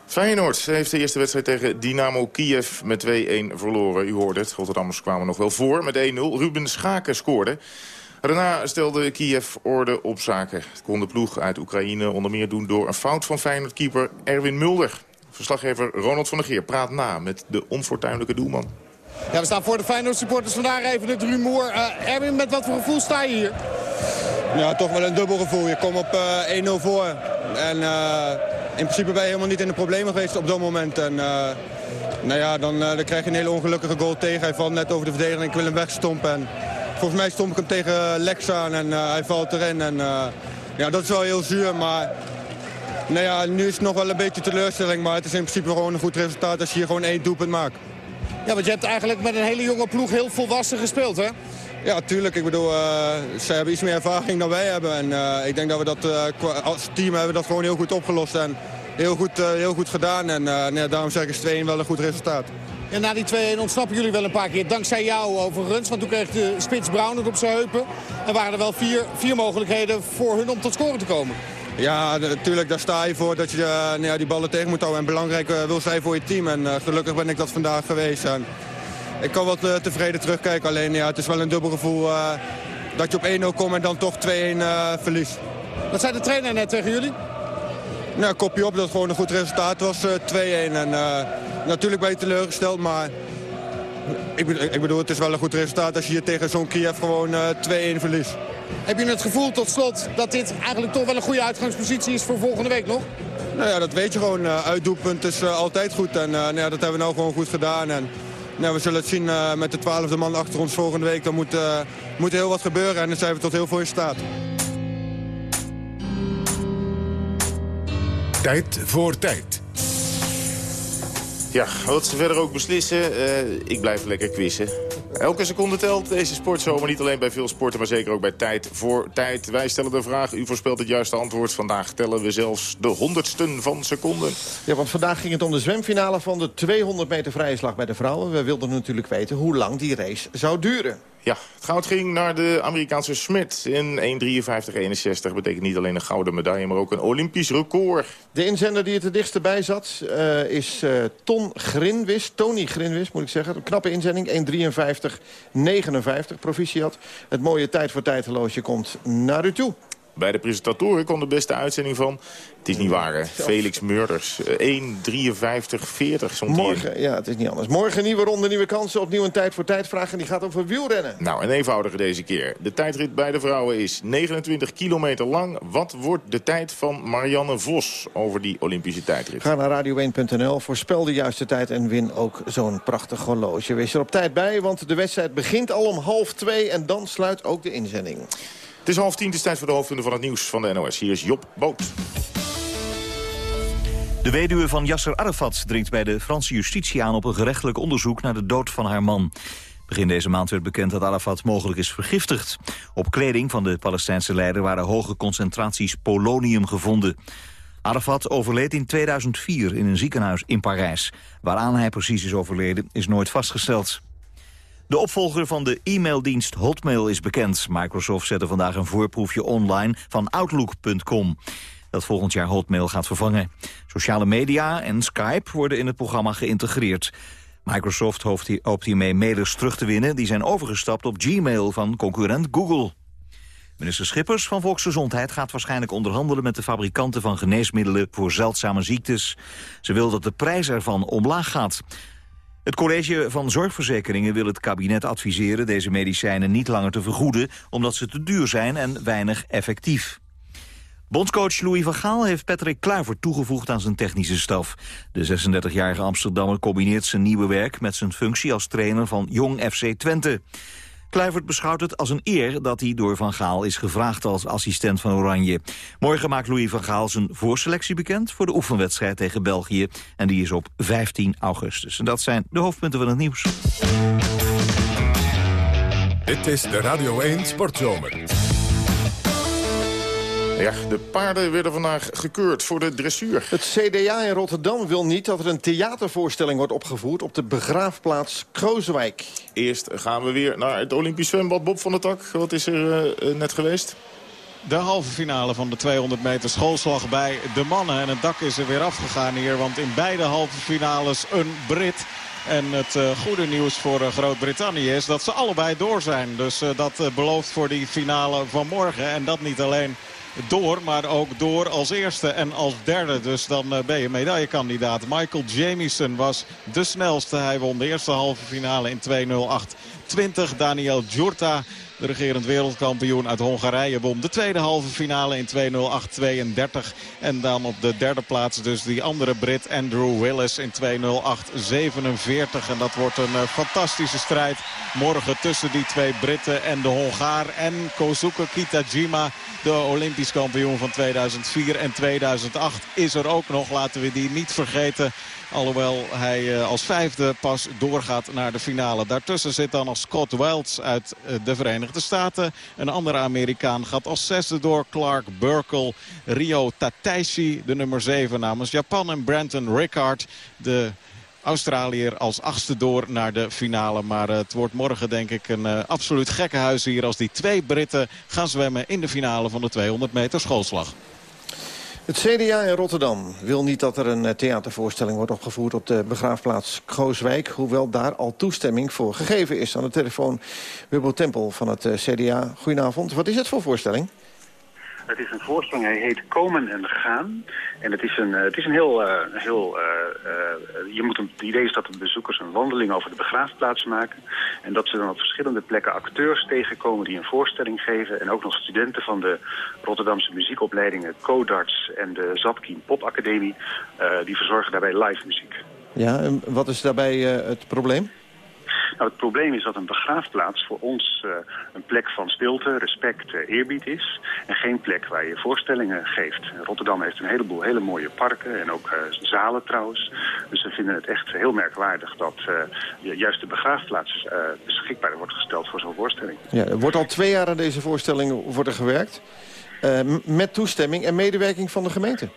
Feyenoord heeft de eerste wedstrijd tegen Dynamo Kiev met 2-1 verloren. U hoorde het, Rotterdammers kwamen nog wel voor met 1-0. Ruben Schaken scoorde. Daarna stelde Kiev orde op zaken. Het kon de ploeg uit Oekraïne onder meer doen door een fout van Feyenoord-keeper Erwin Mulder. Verslaggever Ronald van der Geer praat na met de onfortuinlijke doelman.
Ja, we staan voor de Feyenoord supporters. Vandaag even het rumoer. Uh, Erwin, met wat voor gevoel sta je hier?
Ja, toch wel een dubbel gevoel. Je komt op uh, eh, 1-0 voor. En uh, in principe ben je helemaal niet in de problemen geweest op dat moment. En nou ja, dan, dan krijg je een hele ongelukkige goal tegen. Hij valt net over de verdediging en ik wil hem wegstompen. En volgens mij stomp ik hem tegen Lex aan en hij valt erin. En ja, dat is wel heel zuur, maar nou ja, nu is het nog wel een beetje teleurstelling, maar het is in principe gewoon een goed resultaat als je hier gewoon één doelpunt maakt.
Ja, want je hebt eigenlijk met een hele jonge ploeg heel volwassen gespeeld, hè?
Ja, tuurlijk. Ik bedoel, uh, ze hebben iets meer ervaring dan wij hebben. En uh, ik denk dat we dat uh, als team hebben dat gewoon heel goed opgelost en heel goed, heel goed gedaan. En daarom zeg ik 2-1 wel een goed resultaat.
En na die 2-1 ontsnappen jullie wel een paar keer. Dankzij jou overigens. Want toen kreeg de spits Brown het op zijn heupen. En waren er wel vier, vier mogelijkheden voor hun om tot scoren te komen.
Ja, natuurlijk, daar sta je voor dat je uh, nou ja, die ballen tegen moet houden. En belangrijk uh, wil zijn voor je team. En uh, gelukkig ben ik dat vandaag geweest. En ik kan wat tevreden terugkijken. Alleen ja, het is wel een dubbel gevoel dat je op 1-0 komt en dan toch 2-1 verliest.
Wat zei de trainer net tegen jullie?
Nou, kopje op dat het gewoon een goed resultaat was, 2-1. En natuurlijk ben je teleurgesteld, maar ik, ik, bedoel, het is wel een goed resultaat als je hier tegen zo'n Kiev gewoon 2-1 verliest.
Heb je het gevoel tot slot dat dit eigenlijk toch wel een goede uitgangspositie is voor volgende week nog?
Nou ja, dat weet je gewoon. Uh, uitdoelpunt is uh, altijd goed. En uh, nou ja, dat hebben we nou gewoon goed gedaan. En nou, we zullen het zien met de twaalfde man achter ons volgende week. Dan moet, moet heel wat gebeuren en dan zijn we tot heel veel in staat.
Tijd voor tijd.
Ja, wat ze verder ook beslissen, ik blijf lekker quizzen. Elke seconde telt deze sportzomer niet alleen bij veel sporten, maar zeker ook bij tijd voor tijd. Wij stellen de vraag, u voorspelt het juiste antwoord. Vandaag tellen we zelfs de honderdsten van seconden.
Ja, want vandaag ging het om de zwemfinale van de 200 meter vrije slag bij de vrouwen. We wilden natuurlijk weten hoe lang die race zou duren.
Ja, het goud ging naar de Amerikaanse Smit in 1.53.61. Betekent niet alleen een gouden medaille, maar ook een Olympisch record.
De inzender die het er dichtst bij zat uh, is uh, Ton Grinwis. Tony Grinwis, moet ik zeggen. Een knappe inzending, 1.53.59. Proficiat. Het mooie tijd voor tijdloosje komt naar u toe.
Bij de presentatoren kwam de beste uitzending van... Het is niet waar, hè? Felix Murders. 1, 53, 40
Morgen, ja, het is niet anders. Morgen nieuwe ronde, nieuwe kansen. Opnieuw een tijd voor tijdvragen. En die gaat over wielrennen.
Nou, een eenvoudige deze keer. De tijdrit bij de vrouwen is 29 kilometer lang. Wat wordt de tijd van Marianne Vos over die Olympische tijdrit?
Ga naar radio1.nl, voorspel de juiste tijd en win ook zo'n prachtig horloge. Wees er op tijd bij, want de wedstrijd begint al om half twee... en dan sluit ook de inzending.
Het is half tien, het is tijd voor de hoofdpunten van het nieuws van de NOS. Hier is Job Boot.
De weduwe van Yasser Arafat dringt bij de Franse justitie aan... op een gerechtelijk onderzoek naar de dood van haar man. Begin deze maand werd bekend dat Arafat mogelijk is vergiftigd. Op kleding van de Palestijnse leider waren hoge concentraties polonium gevonden. Arafat overleed in 2004 in een ziekenhuis in Parijs. Waaraan hij precies is overleden is nooit vastgesteld. De opvolger van de e-maildienst Hotmail is bekend. Microsoft zette vandaag een voorproefje online van Outlook.com dat volgend jaar Hotmail gaat vervangen. Sociale media en Skype worden in het programma geïntegreerd. Microsoft hoopt hiermee mailers terug te winnen... die zijn overgestapt op Gmail van concurrent Google. Minister Schippers van Volksgezondheid gaat waarschijnlijk onderhandelen met de fabrikanten van geneesmiddelen voor zeldzame ziektes. Ze wil dat de prijs ervan omlaag gaat. Het college van zorgverzekeringen wil het kabinet adviseren deze medicijnen niet langer te vergoeden, omdat ze te duur zijn en weinig effectief. Bondscoach Louis van Gaal heeft Patrick Kluivert toegevoegd aan zijn technische staf. De 36-jarige Amsterdammer combineert zijn nieuwe werk met zijn functie als trainer van Jong FC Twente. Kluivert beschouwt het als een eer dat hij door Van Gaal is gevraagd als assistent van Oranje. Morgen maakt Louis van Gaal zijn voorselectie bekend voor de oefenwedstrijd tegen België. En die is op 15 augustus. En dat zijn de hoofdpunten van het nieuws.
Dit is de Radio 1 Sportzomer.
Ja, de paarden werden vandaag gekeurd voor de dressuur.
Het CDA in Rotterdam wil niet dat er een theatervoorstelling wordt opgevoerd... op de begraafplaats Krooswijk.
Eerst gaan we weer naar het Olympisch zwembad. Bob van der Tak, wat is er uh, net geweest?
De halve finale van de 200 meter schoolslag bij de mannen. En het dak is er weer afgegaan hier, want in beide halve finales een Brit... En het uh, goede nieuws voor uh, Groot-Brittannië is dat ze allebei door zijn. Dus uh, dat belooft voor die finale van morgen. En dat niet alleen door. Maar ook door als eerste en als derde. Dus dan eh, ben je medaillekandidaat. Michael Jamieson was de snelste. Hij won de eerste halve finale in 2.08.20. Daniel Djurta de regerend wereldkampioen uit Hongarije won de tweede halve finale in 2.08.32. En dan op de derde plaats dus die andere Brit Andrew Willis in 2.08.47. En dat wordt een uh, fantastische strijd morgen tussen die twee Britten en de Hongaar. En Kozuke Kitajima, de Olympisch kampioen van 2004 en 2008, is er ook nog. Laten we die niet vergeten. Alhoewel hij eh, als vijfde pas doorgaat naar de finale. Daartussen zit dan nog Scott Wilds uit eh, de Verenigde Staten. Een andere Amerikaan gaat als zesde door. Clark Burkle, Rio Tateishi, de nummer 7 namens Japan. En Brandon Rickard, de Australiër als achtste door naar de finale. Maar het wordt morgen denk ik een uh, absoluut gekke huis hier... als die twee Britten gaan zwemmen in de finale van de 200 meter schoolslag.
Het CDA in Rotterdam wil niet dat er een theatervoorstelling wordt opgevoerd op de begraafplaats Krooswijk. Hoewel daar al toestemming voor gegeven is. Aan de telefoon Wubbo Tempel van het CDA. Goedenavond. Wat is het voor voorstelling?
Het is een voorstelling, hij heet Komen en Gaan. En het is een, het is een heel... Uh, heel uh, je moet het idee is dat de bezoekers een wandeling over de begraafplaats maken. En dat ze dan op verschillende plekken acteurs tegenkomen die een voorstelling geven. En ook nog studenten van de Rotterdamse muziekopleidingen Codarts en de Zapkien Popacademie. die verzorgen daarbij live muziek.
Ja, en wat is daarbij het probleem?
Nou, het probleem is dat een begraafplaats voor ons uh, een plek van stilte, respect, uh, eerbied is. En geen plek waar je voorstellingen geeft. Rotterdam heeft een heleboel hele mooie parken en ook uh, zalen trouwens. Dus we vinden het echt heel merkwaardig dat juist de begraafplaats beschikbaar wordt gesteld voor zo'n voorstelling.
Ja, er wordt al twee jaar aan deze voorstelling worden gewerkt. met toestemming en medewerking van de gemeente.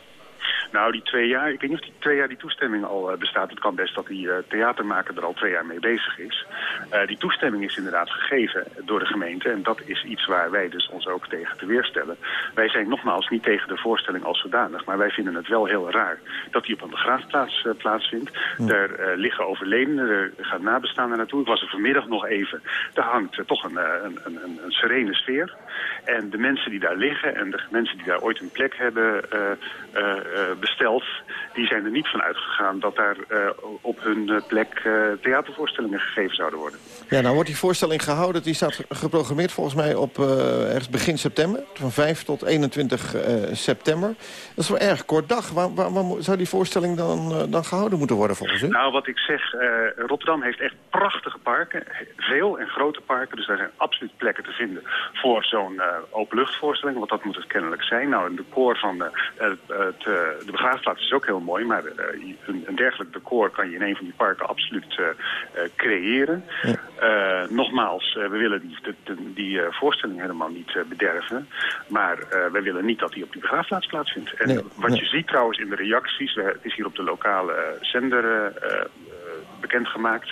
Nou, die twee jaar, ik weet niet of die twee jaar die toestemming al eh, bestaat. Het kan best dat die uh, theatermaker er al twee jaar mee bezig is. Uh, die toestemming is inderdaad gegeven door de gemeente. En dat is iets waar wij dus ons ook tegen te weerstellen. Wij zijn nogmaals niet tegen de voorstelling als zodanig. Maar wij vinden het wel heel raar dat die op een begraafplaats plaatsvindt. Hm. Er liggen overledenen, er gaat nabestaanden naartoe. Ik was er vanmiddag nog even. Daar hangt toch een, een, een, een, serene sfeer. En de mensen die daar liggen en de mensen die daar ooit een plek hebben besteld... die zijn er niet van uitgegaan dat daar op hun plek theatervoorstellingen gegeven zouden worden.
Ja, nou wordt die voorstelling gehouden. Die staat geprogrammeerd volgens mij op ergens begin september. Van 5 tot 21 uh, september. Dat is wel erg kort dag. Waar, waar, waar zou die voorstelling dan, dan gehouden moeten worden volgens u?
Nou, wat ik zeg, Rotterdam heeft echt prachtige parken. Veel en grote parken. Dus daar zijn absoluut plekken te vinden voor zo'n openluchtvoorstelling. Want dat moet het kennelijk zijn. Nou, een decor van de, het, de begraafplaats is ook heel mooi. Maar een, een dergelijk decor kan je in een van die parken absoluut creëren. Ja. nogmaals, we willen die, die, die voorstelling helemaal niet bederven. Maar wij willen niet dat die op die begraafplaats plaatsvindt. En nee, wat nee. je ziet trouwens in de reacties, het is hier op de lokale zender bekendgemaakt.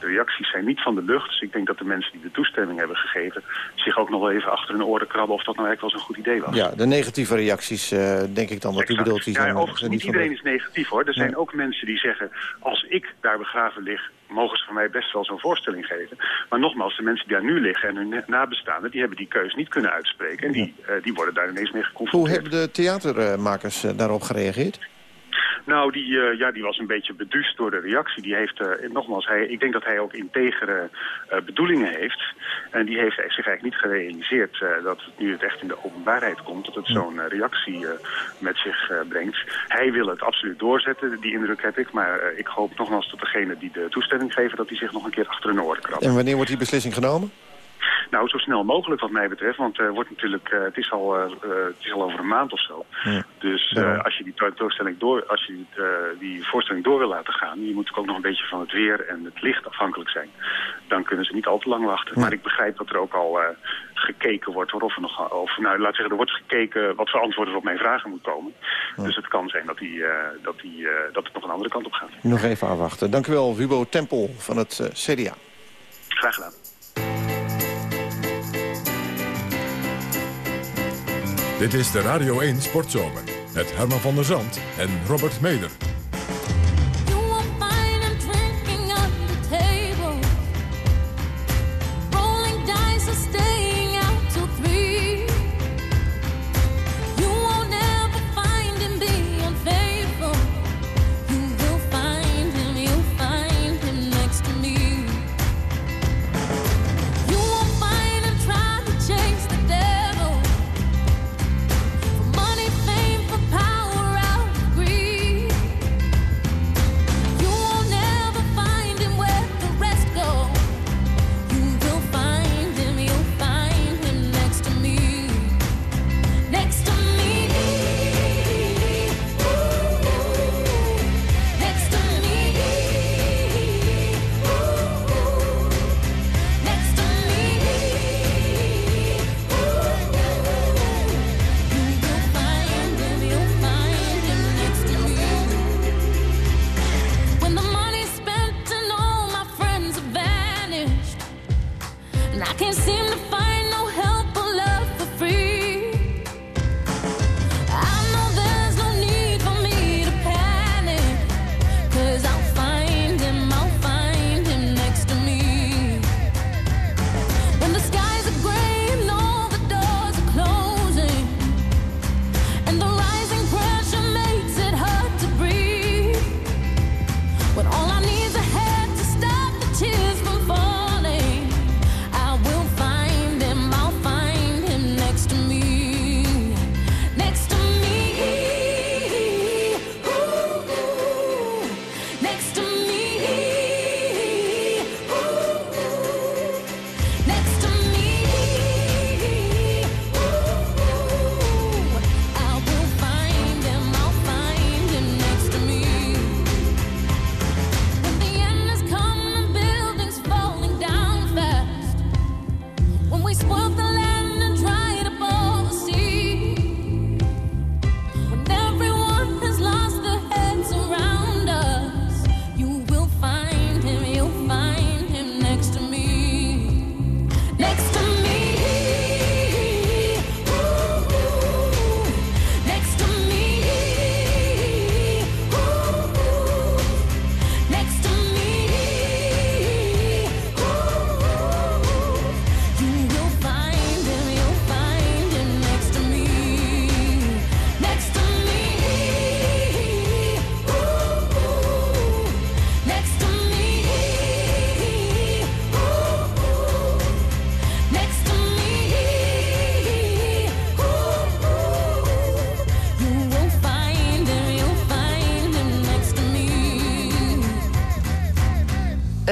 De reacties zijn niet van de lucht. Dus ik denk dat de mensen die de toestemming hebben gegeven... zich ook nog wel even achter hun oren krabben of dat nou eigenlijk wel zo'n goed idee was.
Ja, de negatieve reacties, uh, denk ik dan wat u bedoelt. Die
ja,
zijn,
overigens, niet iedereen is negatief hoor. Er zijn ook mensen die zeggen... als ik daar begraven lig, mogen ze van mij best wel zo'n voorstelling geven. Maar nogmaals, de mensen die daar nu liggen en hun nabestaanden... die hebben die keus niet kunnen uitspreken. En die, uh, die worden daar ineens mee geconfronteerd.
Hoe hebben de theatermakers uh, daarop gereageerd?
Nou, die, uh, ja, die was een beetje beduust door de reactie. Die heeft, uh, nogmaals, hij, ik denk dat hij ook integere uh, bedoelingen heeft. En die heeft zich eigenlijk niet gerealiseerd dat het nu het echt in de openbaarheid komt. Dat het zo'n reactie met zich brengt. Hij wil het absoluut doorzetten, die indruk heb ik. Maar ik hoop nogmaals dat degene die de toestemming geven... dat die zich nog een keer achter hun oren krabben.
En wanneer wordt die beslissing genomen?
Nou, zo snel mogelijk wat mij betreft. Want uh, wordt natuurlijk, uh, het, is al, uh, het is al over een maand of zo. Ja. Dus als je die door, als je die voorstelling door wil laten gaan... je moet ook nog een beetje van het weer en het licht afhankelijk zijn. Dan kunnen ze niet al te lang wachten. Ja. Maar ik begrijp dat er ook al gekeken wordt. Of er nog, of, nou, laat zeggen, er wordt gekeken wat voor antwoorden op mijn vragen moet komen. Dus het kan zijn dat, die, dat, die, dat het nog een andere kant op gaat.
Nog even afwachten. Dank u wel, Hubo Tempel van het CDA.
Graag gedaan.
Dit is de Radio 1 Sportzomer met Herman van der Zand en Robert Meder.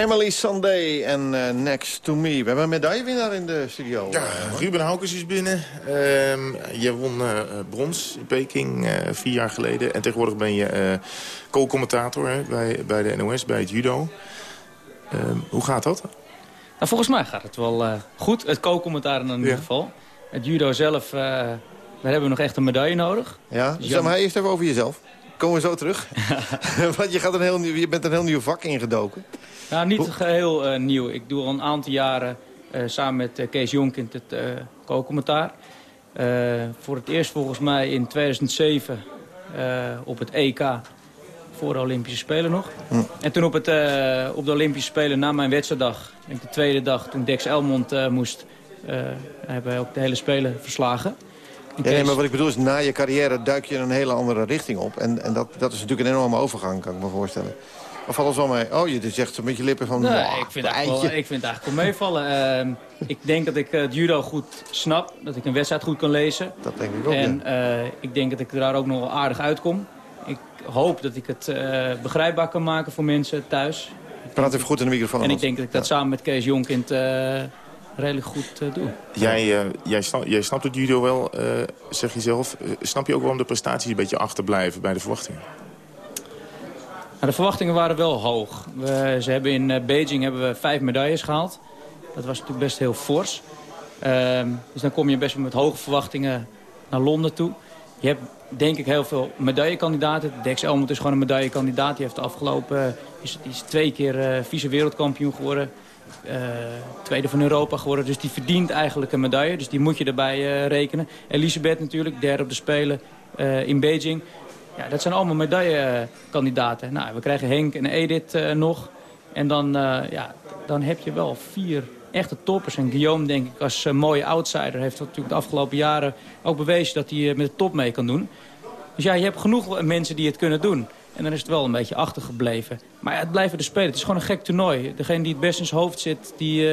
Emily Sandé en eh, Next to Me. We hebben een medaillewinnaar in de studio.
Ja, Ruben Haukes is binnen. Ehm, je won eh, brons in Peking eh, vier jaar geleden. En tegenwoordig ben je eh, co-commentator bij, bij de NOS, bij het judo. Ehm, hoe gaat dat?
Nou, volgens mij gaat het wel eh, goed. Het co-commentaar in ieder geval. Het judo zelf, eh, daar hebben we nog echt een medaille nodig.
Ja,
Dus
zeg maar eerst even over jezelf. Komen we zo terug. [laughs] [laughs] Want je, gaat een heel nieuw, je bent een heel nieuw vak ingedoken.
Nou, niet geheel eh, nieuw. Ik doe al een aantal jaren eh, samen met eh, Kees Jonkind het eh co-commentaar. Voor het eerst volgens mij in 2007 eh, op het EK voor de Olympische Spelen nog. En toen op, het, op de Olympische Spelen na mijn wedstrijddag, denk de tweede dag, toen Dex Elmond moest, hebben wij ook de hele Spelen verslagen. En
Ja, nee, maar wat ik bedoel is, na je carrière duik je in een hele andere richting op. En, en dat, dat is natuurlijk een enorme overgang, kan ik me voorstellen. Of valt ons wel mee? Oh, je zegt een beetje lippen van...
Nee,
"Mwah,
ik, vind het eigenlijk
eitje."
wel, ik vind het eigenlijk wel meevallen. Ehm, ik denk dat ik eh, het judo goed snap. Dat ik een wedstrijd goed kan lezen.
Dat denk ik ook,
En eh, ik denk dat ik daar ook nog wel aardig uitkom. Ik hoop dat ik het eh, begrijpbaar kan maken voor mensen thuis.
Praat even goed in de microfoon.
En ik denk dat ik dat samen met Kees Jonkind eh, redelijk goed eh, doe.
Jij, eh, jij, snap, jij snapt het judo wel, eh, zeg je zelf. Snap je ook waarom de prestaties een beetje achterblijven bij de verwachtingen?
Nou, de verwachtingen waren wel hoog. We, ze hebben in eh, Beijing hebben we vijf medailles gehaald. Dat was natuurlijk best heel fors. Ehm, dus dan kom je best wel met hoge verwachtingen naar Londen toe. Je hebt denk ik heel veel medaillekandidaten. Dex Elmond is gewoon een medaillekandidaat. Die heeft de afgelopen is, is twee keer eh, vice-wereldkampioen geworden. Eh, tweede van Europa geworden. Dus die verdient eigenlijk een medaille. Dus die moet je erbij rekenen. Elisabeth natuurlijk, derde op de Spelen in Beijing. Ja, dat zijn allemaal medaillekandidaten. Nou, we krijgen Henk en Edith eh, nog. En dan, eh, ja, dan heb je wel vier echte toppers. En Guillaume, denk ik, als eh, mooie outsider... heeft natuurlijk de afgelopen jaren ook bewezen dat hij met de top mee kan doen. Dus ja, je hebt genoeg mensen die het kunnen doen. En dan is het wel een beetje achtergebleven. Maar ja, het blijven de spelen. Het is gewoon een gek toernooi. Degene die het best in zijn hoofd zit, die,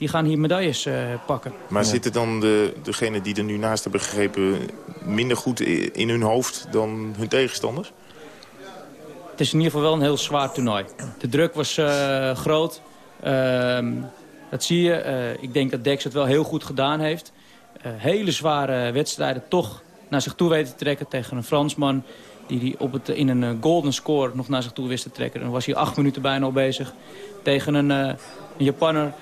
die gaan hier medailles eh, pakken.
Maar zitten dan de, degenen die er nu naast hebben gegrepen... minder goed in hun hoofd dan hun tegenstanders?
Het is in ieder geval wel een heel zwaar toernooi. De druk was eh, groot. Ehm, dat zie je. Eh, ik denk dat Dex het wel heel goed gedaan heeft. Hele zware wedstrijden toch naar zich toe weten te trekken tegen een Fransman... die, die op het, in een golden score nog naar zich toe wist te trekken. Dan was hij acht minuten bijna al bezig. Tegen een, een Japanner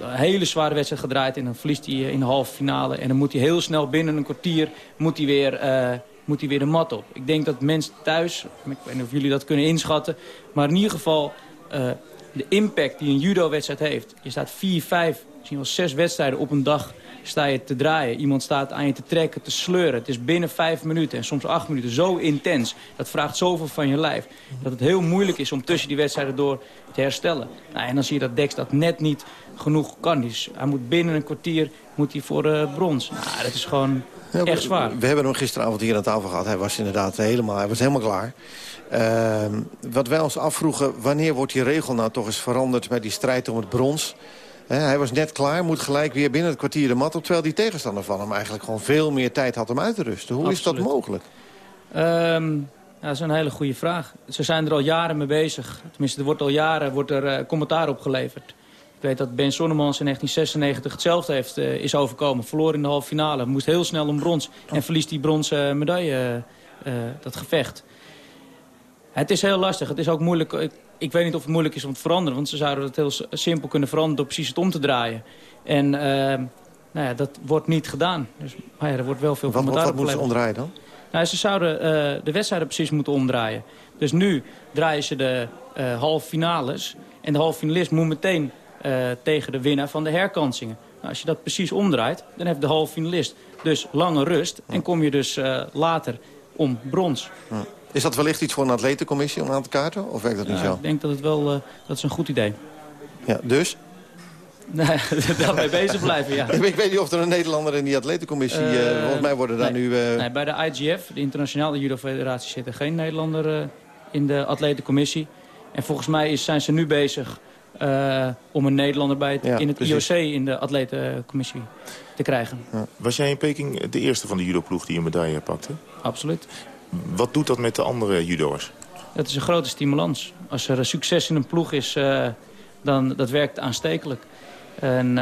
een hele zware wedstrijd gedraaid en dan verliest hij eh, in de halve finale. En dan moet hij heel snel binnen een kwartier moet hij weer, eh, moet hij weer de mat op. Ik denk dat mensen thuis, ik weet niet of jullie dat kunnen inschatten... maar in ieder geval eh, de impact die een judo-wedstrijd heeft. Je staat vier, vijf, misschien wel zes wedstrijden op een dag sta je te draaien. Iemand staat aan je te trekken, te sleuren. Het is binnen vijf minuten en soms acht minuten zo intens. Dat vraagt zoveel van je lijf. Dat het heel moeilijk is om tussen die wedstrijden door te herstellen. Nou, en dan zie je dat Dex dat net niet genoeg kan. Dus hij moet binnen een kwartier moet hij voor eh, brons. Nou, dat is gewoon
Ja,
echt zwaar.
We hebben hem gisteravond hier aan tafel gehad. Hij was inderdaad helemaal, hij was helemaal klaar. Ehm, wat wij ons afvroegen, wanneer wordt die regel nou toch eens veranderd... bij die strijd om het brons? Hij was net klaar, moet gelijk weer binnen het kwartier de mat op... terwijl die tegenstander van hem eigenlijk gewoon veel meer tijd had om uit te rusten. Hoe is dat mogelijk?
Ehm, ja, dat is een hele goede vraag. Ze zijn er al jaren mee bezig. Tenminste, er wordt al jaren wordt er, eh, commentaar op geleverd. Ik weet dat Ben Sonnemans in 1996 hetzelfde heeft, eh, is overkomen. Verloor in de halve finale. Moest heel snel om brons. En verliest die bronzen medaille, eh, eh, dat gevecht. Het is heel lastig. Het is ook moeilijk. Ik, ik weet niet of het moeilijk is om te veranderen. Want ze zouden het heel simpel kunnen veranderen door precies het om te draaien. En ehm, nou ja, dat wordt niet gedaan. Dus maar ja, er wordt wel veel
Wat, wat,
commentaar
wat
op
moeten ze omdraaien dan?
Nou, ze zouden eh, de wedstrijden precies moeten omdraaien. Dus nu draaien ze de eh halve finales. En de halve finalist moet meteen eh, tegen de winnaar van de herkansingen. Nou, als je dat precies omdraait, dan heeft de halve finalist dus lange rust. En kom je dus eh, later om brons.
Hm. Is dat wellicht iets voor een atletencommissie om aan te kaarten? Of werkt dat niet
Nou,
zo?
ik denk dat het wel eh, dat is een goed idee.
Ja, dus?
Nee, [laughs] daarmee bezig blijven, ja. [laughs]
Ik weet niet of er een Nederlander in die atletencommissie... eh,
Eh,
volgens mij worden daar
nee.
nu... eh,
Nee, bij de IGF, de Internationale Judo Federatie, zit er geen Nederlander in de atletencommissie. En volgens mij is, zijn ze nu bezig eh, om een Nederlander bij het,
Ja,
in het
precies.
IOC in de atletencommissie te krijgen.
Was jij in Peking de eerste van de judoploeg die een medaille pakte?
Absoluut.
Wat doet dat met de andere judo'ers?
Dat is een grote stimulans. Als er succes in een ploeg is, eh, dan dat werkt aanstekelijk. En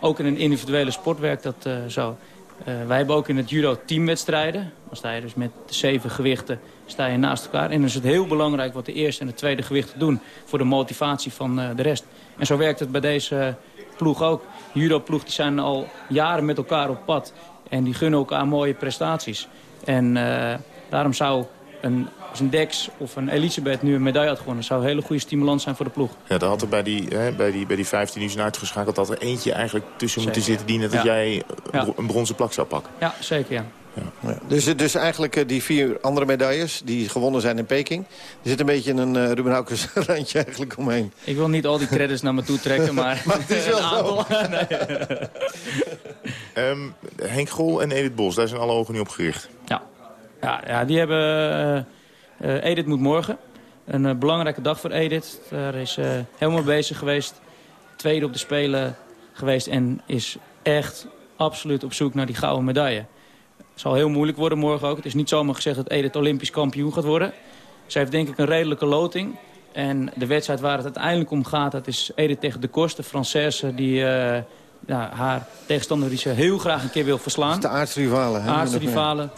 ook in een individuele sport werkt dat zo. wij hebben ook in het judo teamwedstrijden. Dan sta je dus met de zeven gewichten sta je naast elkaar. En dan is het heel belangrijk wat de eerste en de tweede gewichten doen... voor de motivatie van de rest. En zo werkt het bij deze ploeg ook. Judo-ploeg zijn al jaren met elkaar op pad. En die gunnen elkaar mooie prestaties. En uh, daarom zou een, als een Dex of een Elisabeth nu een medaille had gewonnen... zou een hele goede stimulans zijn voor de ploeg.
Ja, daar had er bij die, hè, bij die, bij die 15 die zijn uitgeschakeld... dat er eentje eigenlijk tussen moeten zitten die net als jij een bronzen plak zou pakken.
Ja, zeker ja.
Ja. Dus, dus eigenlijk eh, die vier andere medailles die gewonnen zijn in Peking... er zit een beetje een uh, Ruben Haukes [laughs] randje eigenlijk omheen.
Ik wil niet al die credits naar me toe trekken, maar... [laughs]
maar het is wel zo.
um, [laughs] Henk Gol en Edith Bos, daar zijn alle ogen nu op gericht.
Ja, ja, ja die hebben... Uh, Edith moet morgen. Een belangrijke dag voor Edith. Daar is helemaal bezig geweest. Tweede op de Spelen geweest en is echt absoluut op zoek naar die gouden medaille. Het zal heel moeilijk worden morgen ook. Het is niet zomaar gezegd dat Edith Olympisch kampioen gaat worden. Ze heeft denk ik een redelijke loting. En de wedstrijd waar het uiteindelijk om gaat, dat is Edith tegen de Kost, de Française, die uh, ja, haar tegenstander die ze heel graag een keer wil verslaan.
de aardsrivalen.
Aardsrivalen.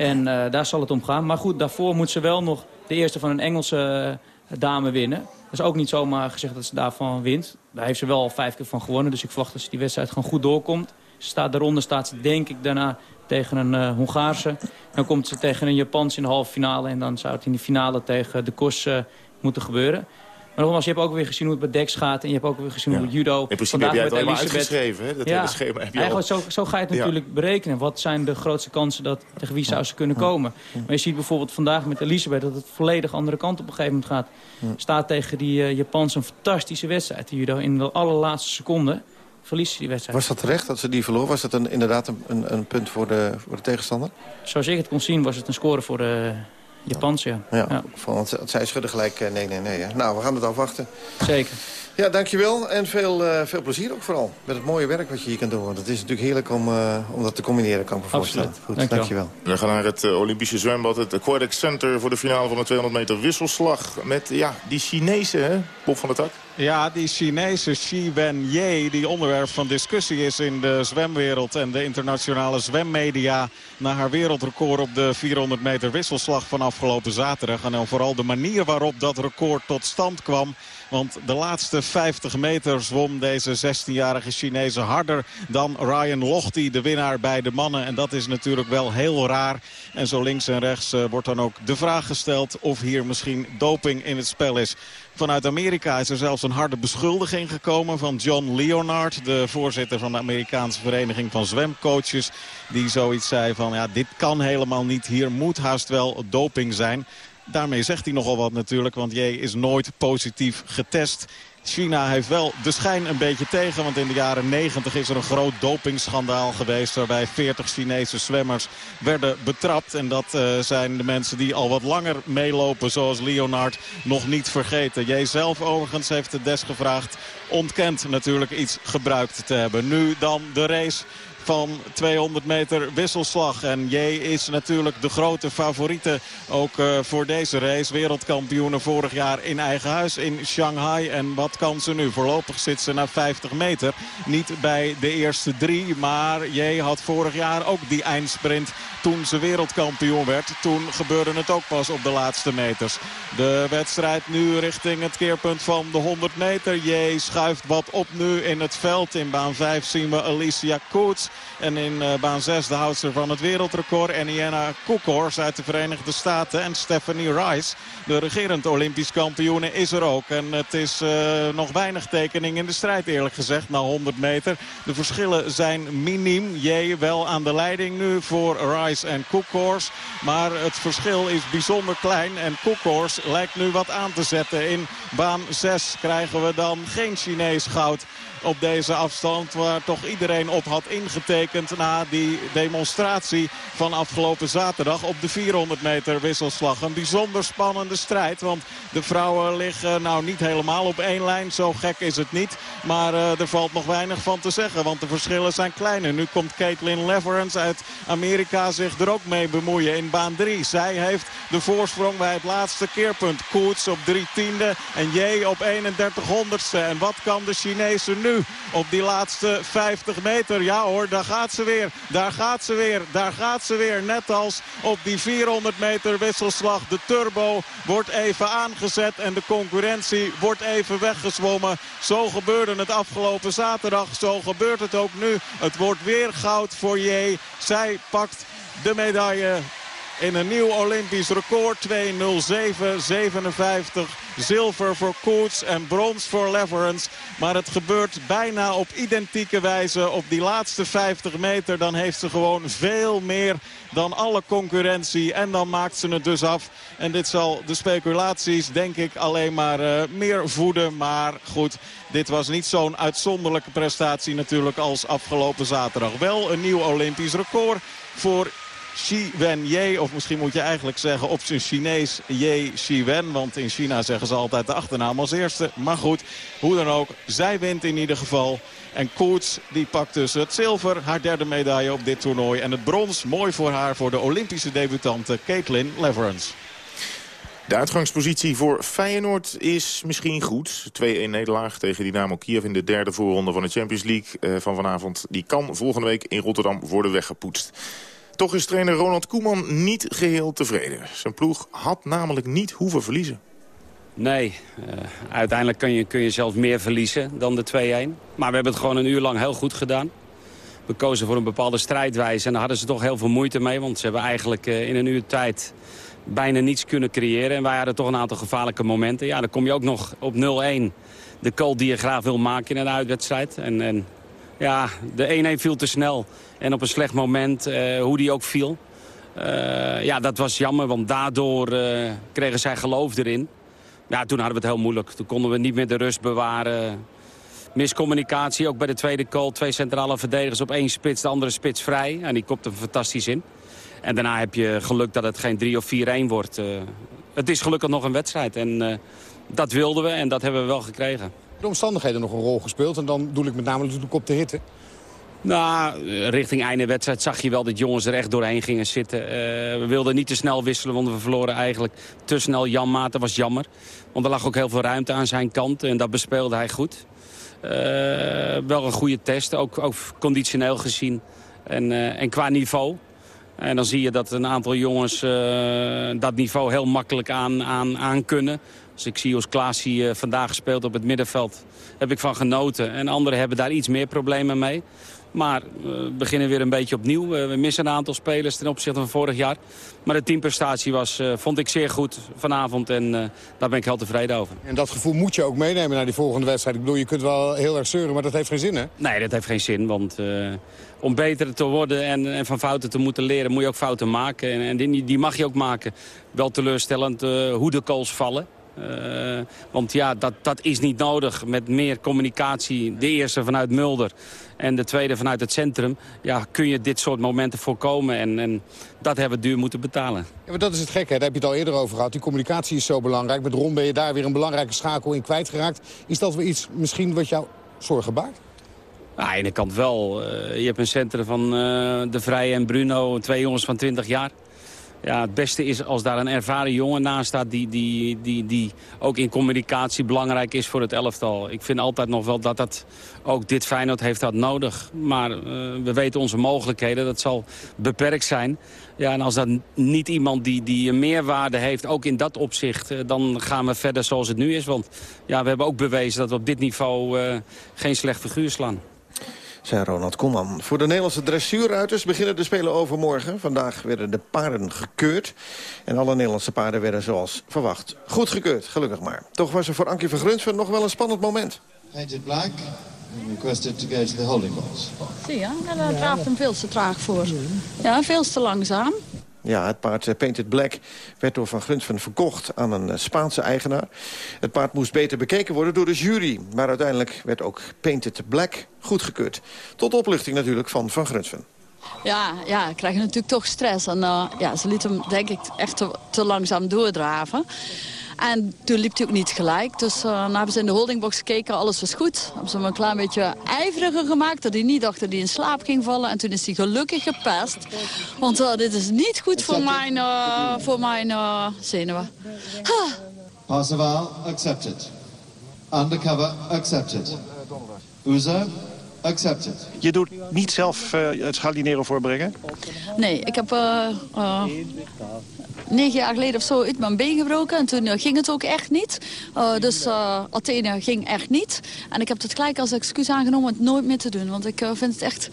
En uh, daar zal het om gaan. Maar goed, daarvoor moet ze wel nog de eerste van een Engelse uh, dame winnen. Dat is ook niet zomaar gezegd dat ze daarvan wint. Daar heeft ze wel al vijf keer van gewonnen. Dus ik verwacht dat ze die wedstrijd gewoon goed doorkomt. Ze staat daaronder, staat ze denk ik daarna tegen een uh, Hongaarse. Dan komt ze tegen een Japans in de halve finale. En dan zou het in de finale tegen de uh, moeten gebeuren. Maar nogmaals, je hebt ook weer gezien hoe het bij Dex gaat. En je hebt ook weer gezien hoe het judo...
In principe heb jij het allemaal uitgeschreven, hè? Dat hele schema heb je
eigenlijk al... zo, zo ga je het natuurlijk berekenen. Wat zijn de grootste kansen dat tegen wie zou ze kunnen komen? Maar je ziet bijvoorbeeld vandaag met Elisabeth... dat het volledig andere kant op een gegeven moment gaat. Staat tegen die uh, Japans een fantastische wedstrijd, die judo. In de allerlaatste seconde verliest die wedstrijd.
Was dat terecht dat ze die verloor? Was dat een, inderdaad een, een, een, punt voor de, voor de tegenstander?
Zoals ik het kon zien was het een score voor de Japans, ja.
Ja, ja. Want zij schudden gelijk eh, nee, nee, nee. Nou, we gaan het afwachten.
Zeker.
Ja, dankjewel. En veel, uh, veel plezier ook vooral. Met het mooie werk wat je hier kan doen. Want het is natuurlijk heerlijk om, uh, om dat te combineren, kan ik me voorstellen. Goed, dankjewel. dankjewel.
We gaan naar het uh, Olympische zwembad, het Aquatic Center... voor de finale van de 200 meter wisselslag. Met ja, die Chinese, hè, Bob van der Tak.
Ja, die Chinese Xi Wenye, die onderwerp van discussie is in de zwemwereld en de internationale zwemmedia na haar wereldrecord op de 400 meter wisselslag van afgelopen zaterdag. En dan vooral de manier waarop dat record tot stand kwam. Want de laatste 50 meter zwom deze 16-jarige Chinese harder dan Ryan Lochte, de winnaar bij de mannen. En dat is natuurlijk wel heel raar. En zo links en rechts uh, wordt dan ook de vraag gesteld of hier misschien doping in het spel is. Vanuit Amerika is er zelfs een harde beschuldiging gekomen van John Leonard. De voorzitter van de Amerikaanse Vereniging van Zwemcoaches. Die zoiets zei van ja dit kan helemaal niet. Hier moet haast wel doping zijn. Daarmee zegt hij nogal wat natuurlijk, want J is nooit positief getest. China heeft wel de schijn een beetje tegen. Want in de jaren 90 is er een groot dopingschandaal geweest. Waarbij 40 Chinese zwemmers werden betrapt. En dat uh, zijn de mensen die al wat langer meelopen. Zoals Leonard nog niet vergeten. Jij zelf overigens heeft de des gevraagd. Ontkent natuurlijk iets gebruikt te hebben. Nu dan de race van 200 meter wisselslag. En J is natuurlijk de grote favoriete ook uh, voor deze race. Wereldkampioenen vorig jaar in eigen huis in Shanghai. En wat kan ze nu? Voorlopig zit ze naar 50 meter. Niet bij de eerste drie, maar J had vorig jaar ook die eindsprint toen ze wereldkampioen werd. Toen gebeurde het ook pas op de laatste meters. De wedstrijd nu richting het keerpunt van de 100 meter. J schuift wat op nu in het veld. In baan 5 zien we Alicia Koets. En in uh, baan 6 de houdster van het wereldrecord. Eniena Koekors uit de Verenigde Staten. En Stephanie Rice, de regerend Olympisch kampioene, is er ook. En het is uh, nog weinig tekening in de strijd eerlijk gezegd. Na 100 meter. De verschillen zijn miniem. J wel aan de leiding nu voor Rice en Koekors. Maar het verschil is bijzonder klein. En Koekors lijkt nu wat aan te zetten. In baan 6 krijgen we dan geen Chinees goud. Op deze afstand. Waar toch iedereen op had ingetekend na die demonstratie van afgelopen zaterdag op de 400 meter wisselslag. Een bijzonder spannende strijd. Want de vrouwen liggen nou niet helemaal op één lijn. Zo gek is het niet. Maar uh, er valt nog weinig van te zeggen. Want de verschillen zijn kleiner. Nu komt Caitlin Leverance uit Amerika zich er ook mee bemoeien in baan 3. Zij heeft de voorsprong bij het laatste keerpunt. Koets op 3 tiende en J op 31 honderdste. En wat kan de Chinese nu op die laatste 50 meter? Ja hoor, daar gaat ze weer. Daar gaat ze weer. Daar gaat ze weer. Net als op die 400 meter wisselslag. De turbo wordt even aangezet en de concurrentie wordt even weggezwommen. Zo gebeurde het afgelopen zaterdag. Zo gebeurt het ook nu. Het wordt weer goud voor J. Zij pakt de medaille in een nieuw Olympisch record. 2.07.57. Zilver voor Koets en brons voor Leverance. Maar het gebeurt bijna op identieke wijze op die laatste 50 meter. Dan heeft ze gewoon veel meer dan alle concurrentie. En dan maakt ze het dus af. En dit zal de speculaties denk ik alleen maar uh, meer voeden. Maar goed, dit was niet zo'n uitzonderlijke prestatie natuurlijk als afgelopen zaterdag. Wel een nieuw Olympisch record voor Xi Wen Ye. Of misschien moet je eigenlijk zeggen op zijn Chinees Ye Xi Wen. Want in China zeggen ze altijd de achternaam als eerste. Maar goed, hoe dan ook. Zij wint in ieder geval. En Koets die pakt dus het zilver, haar derde medaille op dit toernooi. En het brons, mooi voor haar, voor de Olympische debutante Caitlin Leverance.
De uitgangspositie voor Feyenoord is misschien goed. 2-1 nederlaag tegen Dynamo Kiev in de derde voorronde van de Champions League eh, van vanavond. Die kan volgende week in Rotterdam worden weggepoetst. Toch is trainer Ronald Koeman niet geheel tevreden. Zijn ploeg had namelijk niet hoeven verliezen.
Nee, uh, uiteindelijk kun je, kun je zelfs meer verliezen dan de 2-1. Maar we hebben het gewoon een uur lang heel goed gedaan. We kozen voor een bepaalde strijdwijze en daar hadden ze toch heel veel moeite mee. Want ze hebben eigenlijk uh, in een uur tijd bijna niets kunnen creëren. En wij hadden toch een aantal gevaarlijke momenten. Ja, dan kom je ook nog op 0-1. De call die je graag wil maken in een uitwedstrijd. En, en ja, de 1-1 viel te snel. En op een slecht moment, uh, hoe die ook viel. Uh, ja, dat was jammer, want daardoor uh, kregen zij geloof erin. Ja, toen hadden we het heel moeilijk. Toen konden we niet meer de rust bewaren. Miscommunicatie, ook bij de tweede call. Twee centrale verdedigers op één spits, de andere spits vrij. En die kopt er fantastisch in. En daarna heb je geluk dat het geen 3 of 4-1 wordt. het is gelukkig nog een wedstrijd. En dat wilden we en dat hebben we wel gekregen.
De omstandigheden nog een rol gespeeld. En dan doe ik met name natuurlijk op de hitte.
Nou, richting einde wedstrijd zag je wel dat jongens er echt doorheen gingen zitten. Uh, we wilden niet te snel wisselen, want we verloren eigenlijk te snel Jan Maat. Dat was jammer. Want er lag ook heel veel ruimte aan zijn kant en dat bespeelde hij goed. Uh, wel een goede test, ook, ook conditioneel gezien en, uh, en qua niveau. En dan zie je dat een aantal jongens dat niveau heel makkelijk aan, aan kunnen. Als ik zie hoe Klaas hier vandaag gespeeld op het middenveld, heb ik van genoten. En anderen hebben daar iets meer problemen mee. Maar we beginnen weer een beetje opnieuw. We missen een aantal spelers ten opzichte van vorig jaar. Maar de teamprestatie was, eh, vond ik zeer goed vanavond. En uh, daar ben ik heel tevreden over.
En dat gevoel moet je ook meenemen naar die volgende wedstrijd. Ik bedoel, je kunt wel heel erg zeuren, maar dat heeft geen zin, hè?
Nee, dat heeft geen zin. Want uh, om beter te worden en, en, van fouten te moeten leren... moet je ook fouten maken. En, en die, die, mag je ook maken. Wel teleurstellend hoe de calls vallen. Uh, want ja, dat, dat is niet nodig. Met meer communicatie, de eerste vanuit Mulder en de tweede vanuit het centrum... Ja, kun je dit soort momenten voorkomen. En, en dat hebben we duur moeten betalen.
Ja, maar dat is het gekke, daar heb je het al eerder over gehad. Die communicatie is zo belangrijk. Met Ron ben je daar weer een belangrijke schakel in kwijtgeraakt. Is dat weer iets misschien wat jou zorgen baart?
Aan de ene kant wel. Uh, je hebt een centrum van uh, De Vrije en Bruno, twee jongens van 20 jaar ja, het beste is als daar een ervaren jongen naast staat... Die, die, die, die ook in communicatie belangrijk is voor het elftal. Ik vind altijd nog wel dat dat ook dit Feyenoord heeft dat nodig. Maar uh, we weten onze mogelijkheden, dat zal beperkt zijn. Ja, en als dat niet iemand die, die meerwaarde heeft, ook in dat opzicht... Uh, dan gaan we verder zoals het nu is. Want ja, we hebben ook bewezen dat we op dit niveau uh, geen slecht figuur slaan
zei Ronald Koeman. Voor de Nederlandse dressuurruiters beginnen de Spelen overmorgen. Vandaag werden de paarden gekeurd. En alle Nederlandse paarden werden zoals verwacht goed gekeurd, gelukkig maar. Toch was er voor Ankie van Grunsven nog wel een spannend moment.
Painted black, requested to go to the holding box.
Zie je, ja, daar draaft hem veel te traag voor. Ja, veel te langzaam.
Ja, het paard eh, Painted Black werd door Van Grunsven verkocht aan een eh, Spaanse eigenaar. Het paard moest beter bekeken worden door de jury. Maar uiteindelijk werd ook Painted Black goedgekeurd. Tot opluchting natuurlijk van Van Grunsven.
Ja, ja, ik krijg natuurlijk toch stress. En uh, ja, ze liet hem denk ik echt te, te langzaam doordraven. En toen liep hij ook niet gelijk. Dus uh, hebben ze in de holdingbox gekeken, alles was goed. Hebben ze hem een klein beetje ijveriger gemaakt. Dat hij niet dacht dat hij in slaap ging vallen. En toen is hij gelukkig gepest. Want uh, dit is niet goed voor mijn, uh, voor mijn zenuwen.
Huh. Parseval, accepted. Undercover, accepted. Uzo, accepted.
Je doet niet zelf het schalineren voorbrengen?
Nee, ik heb negen jaar geleden of zo uit mijn been gebroken. En toen ging het ook echt niet. Uh, dus uh, Athene ging echt niet. En ik heb het gelijk als excuus aangenomen om het nooit meer te doen. Want ik uh, vind het echt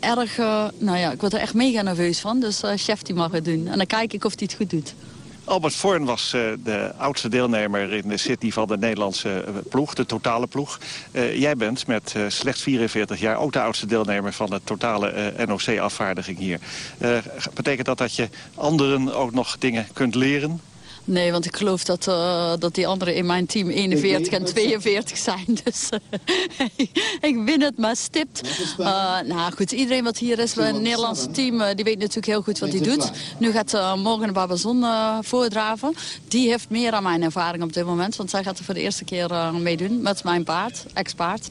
erg... nou ja, ik word er echt mega nerveus van. Dus chef die mag het doen. En dan kijk ik of hij het goed doet.
Albert Voorn was uh, de oudste deelnemer in de Sydney van de Nederlandse ploeg, de totale ploeg. Uh, jij bent met slechts 44 jaar ook de oudste deelnemer van de totale NOC-afvaardiging hier. betekent dat dat je anderen ook nog dingen kunt leren?
Nee, want ik geloof dat, uh, dat die anderen in mijn team 41 en 42 zijn. [laughs] Dus uh, ik win het maar stipt. Uh, nou goed, iedereen wat hier is, het Nederlandse team, die weet natuurlijk heel goed wat hij doet. Nu gaat morgen Babazon voordraven. Die heeft meer aan mijn ervaring op dit moment. Want zij gaat er voor de eerste keer meedoen met mijn paard, ex-paard.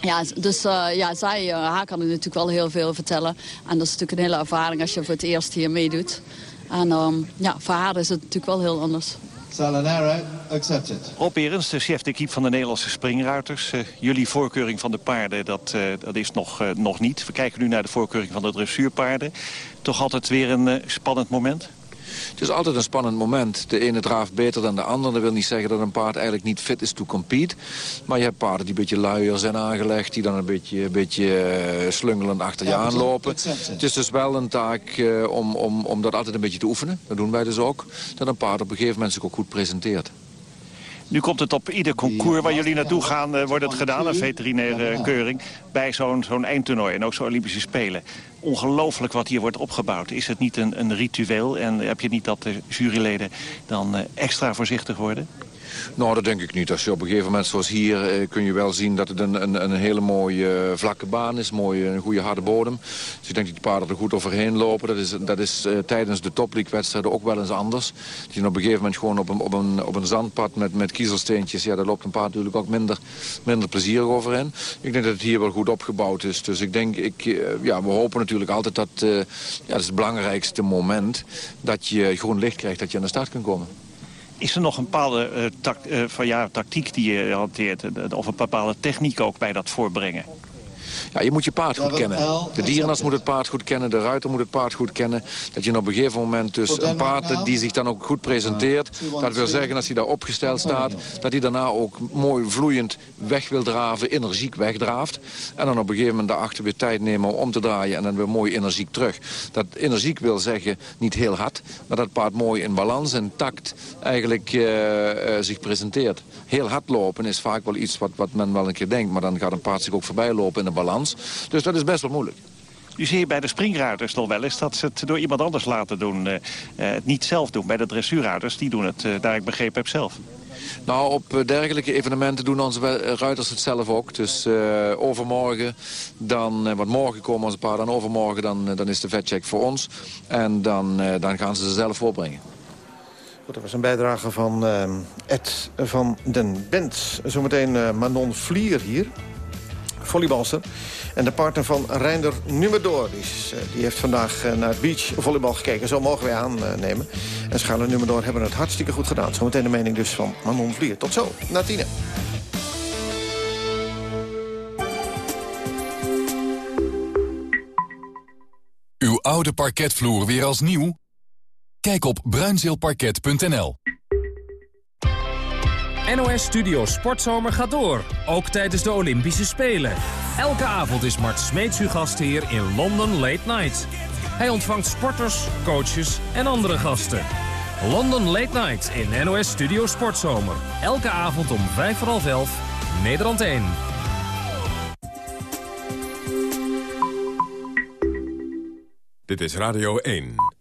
Ja, dus uh, ja, zij, uh, haar kan ik natuurlijk wel heel veel vertellen. En dat is natuurlijk een hele ervaring als je voor het eerst hier meedoet. En um, ja, voor haar is het natuurlijk wel heel anders.
Salanaro, accepted.
Rob Berens, de chef de keep van de Nederlandse springruiters. Uh, jullie voorkeuring van de paarden, dat, uh, dat is nog, uh, nog niet. We kijken nu naar de voorkeuring van de dressuurpaarden. Toch altijd weer een spannend moment?
Het is altijd een spannend moment. De ene draaft beter dan de ander. Dat wil niet zeggen dat een paard eigenlijk niet fit is to compete. Maar je hebt paarden die een beetje luier zijn aangelegd. Die dan een beetje, een beetje uh, slungelend achter je ja, aanlopen. Het is dus wel een taak uh, om, om, om dat altijd een beetje te oefenen. Dat doen wij dus ook. Dat een paard op een gegeven moment zich ook goed presenteert.
Nu komt het op ieder concours waar jullie naartoe gaan, uh, wordt het gedaan, een veterinaire keuring, bij zo'n zo'n eindtoernooi en ook zo'n Olympische Spelen. Ongelooflijk wat hier wordt opgebouwd. Is het niet een, een ritueel en heb je niet dat de juryleden dan uh, extra voorzichtig worden?
Nou, dat denk ik niet. Als je op een gegeven moment, zoals hier, eh, kun je wel zien dat het een, een, een hele mooie uh, vlakke baan is. Mooie, een goede harde bodem. Dus ik denk dat de paarden er goed overheen lopen. Dat is, dat is uh, tijdens de topleague-wedstrijden ook wel eens anders. Die op een gegeven moment gewoon op een, op een, op een zandpad met, met kiezelsteentjes... ja, daar loopt een paard natuurlijk ook minder, minder plezierig overheen. Ik denk dat het hier wel goed opgebouwd is. Dus ik denk, ik, ja, we hopen natuurlijk altijd dat... ja, dat is het belangrijkste moment dat je groen licht krijgt, dat je aan de start kunt komen.
Is er nog een bepaalde tact, uh, van, ja, tactiek die je hanteert? Of een bepaalde techniek ook bij dat voorbrengen?
Ja, je moet je paard goed kennen. De dierenarts moet het paard goed kennen, de ruiter moet het paard goed kennen. Dat je op een gegeven moment dus een paard die zich dan ook goed presenteert... dat wil zeggen als hij daar opgesteld staat... dat hij daarna ook mooi vloeiend weg wil draven, energiek wegdraaft. En dan op een gegeven moment daarachter weer tijd nemen om te draaien... en dan weer mooi energiek terug. Dat energiek wil zeggen niet heel hard... maar dat paard mooi in balans en tact eigenlijk uh, uh, zich presenteert. Heel hard lopen is vaak wel iets wat, wat men wel een keer denkt... maar dan gaat een paard zich ook voorbij lopen in de balans dus dat is best wel moeilijk.
U zie je bij de springruiters nog wel eens dat ze het door iemand anders laten doen. Uh, het niet zelf doen. Bij de dressuurruiters, die doen het, uh, daar ik begrepen heb, zelf.
Nou, op dergelijke evenementen doen onze ruiters het zelf ook. Dus uh, overmorgen, dan, want morgen komen onze paarden en overmorgen dan, dan is de vetcheck voor ons. En dan, dan gaan ze ze zelf voorbrengen.
Goed, dat was een bijdrage van Ed van den Bent. Zometeen Manon Vlier hier volleybalster. En de partner van Reinder Numerdoor. Die, is, eh, die heeft vandaag eh, naar het beachvolleybal gekeken. Zo mogen wij aannemen. En Schaal en Numerdoor hebben het hartstikke goed gedaan. Zometeen de mening dus van Manon Vlier. Tot zo, na.
Uw oude parketvloer weer als nieuw? Kijk op bruinzeelparket.nl.
NOS Studio Sportzomer gaat door, ook tijdens de Olympische Spelen. Elke avond is Mart Smeets uw gastheer in London Late Night. Hij ontvangt sporters, coaches en andere gasten. London Late Night in NOS Studio Sportzomer. Elke avond om vijf voor half elf, Nederland 1.
Dit
Dit is Radio 1.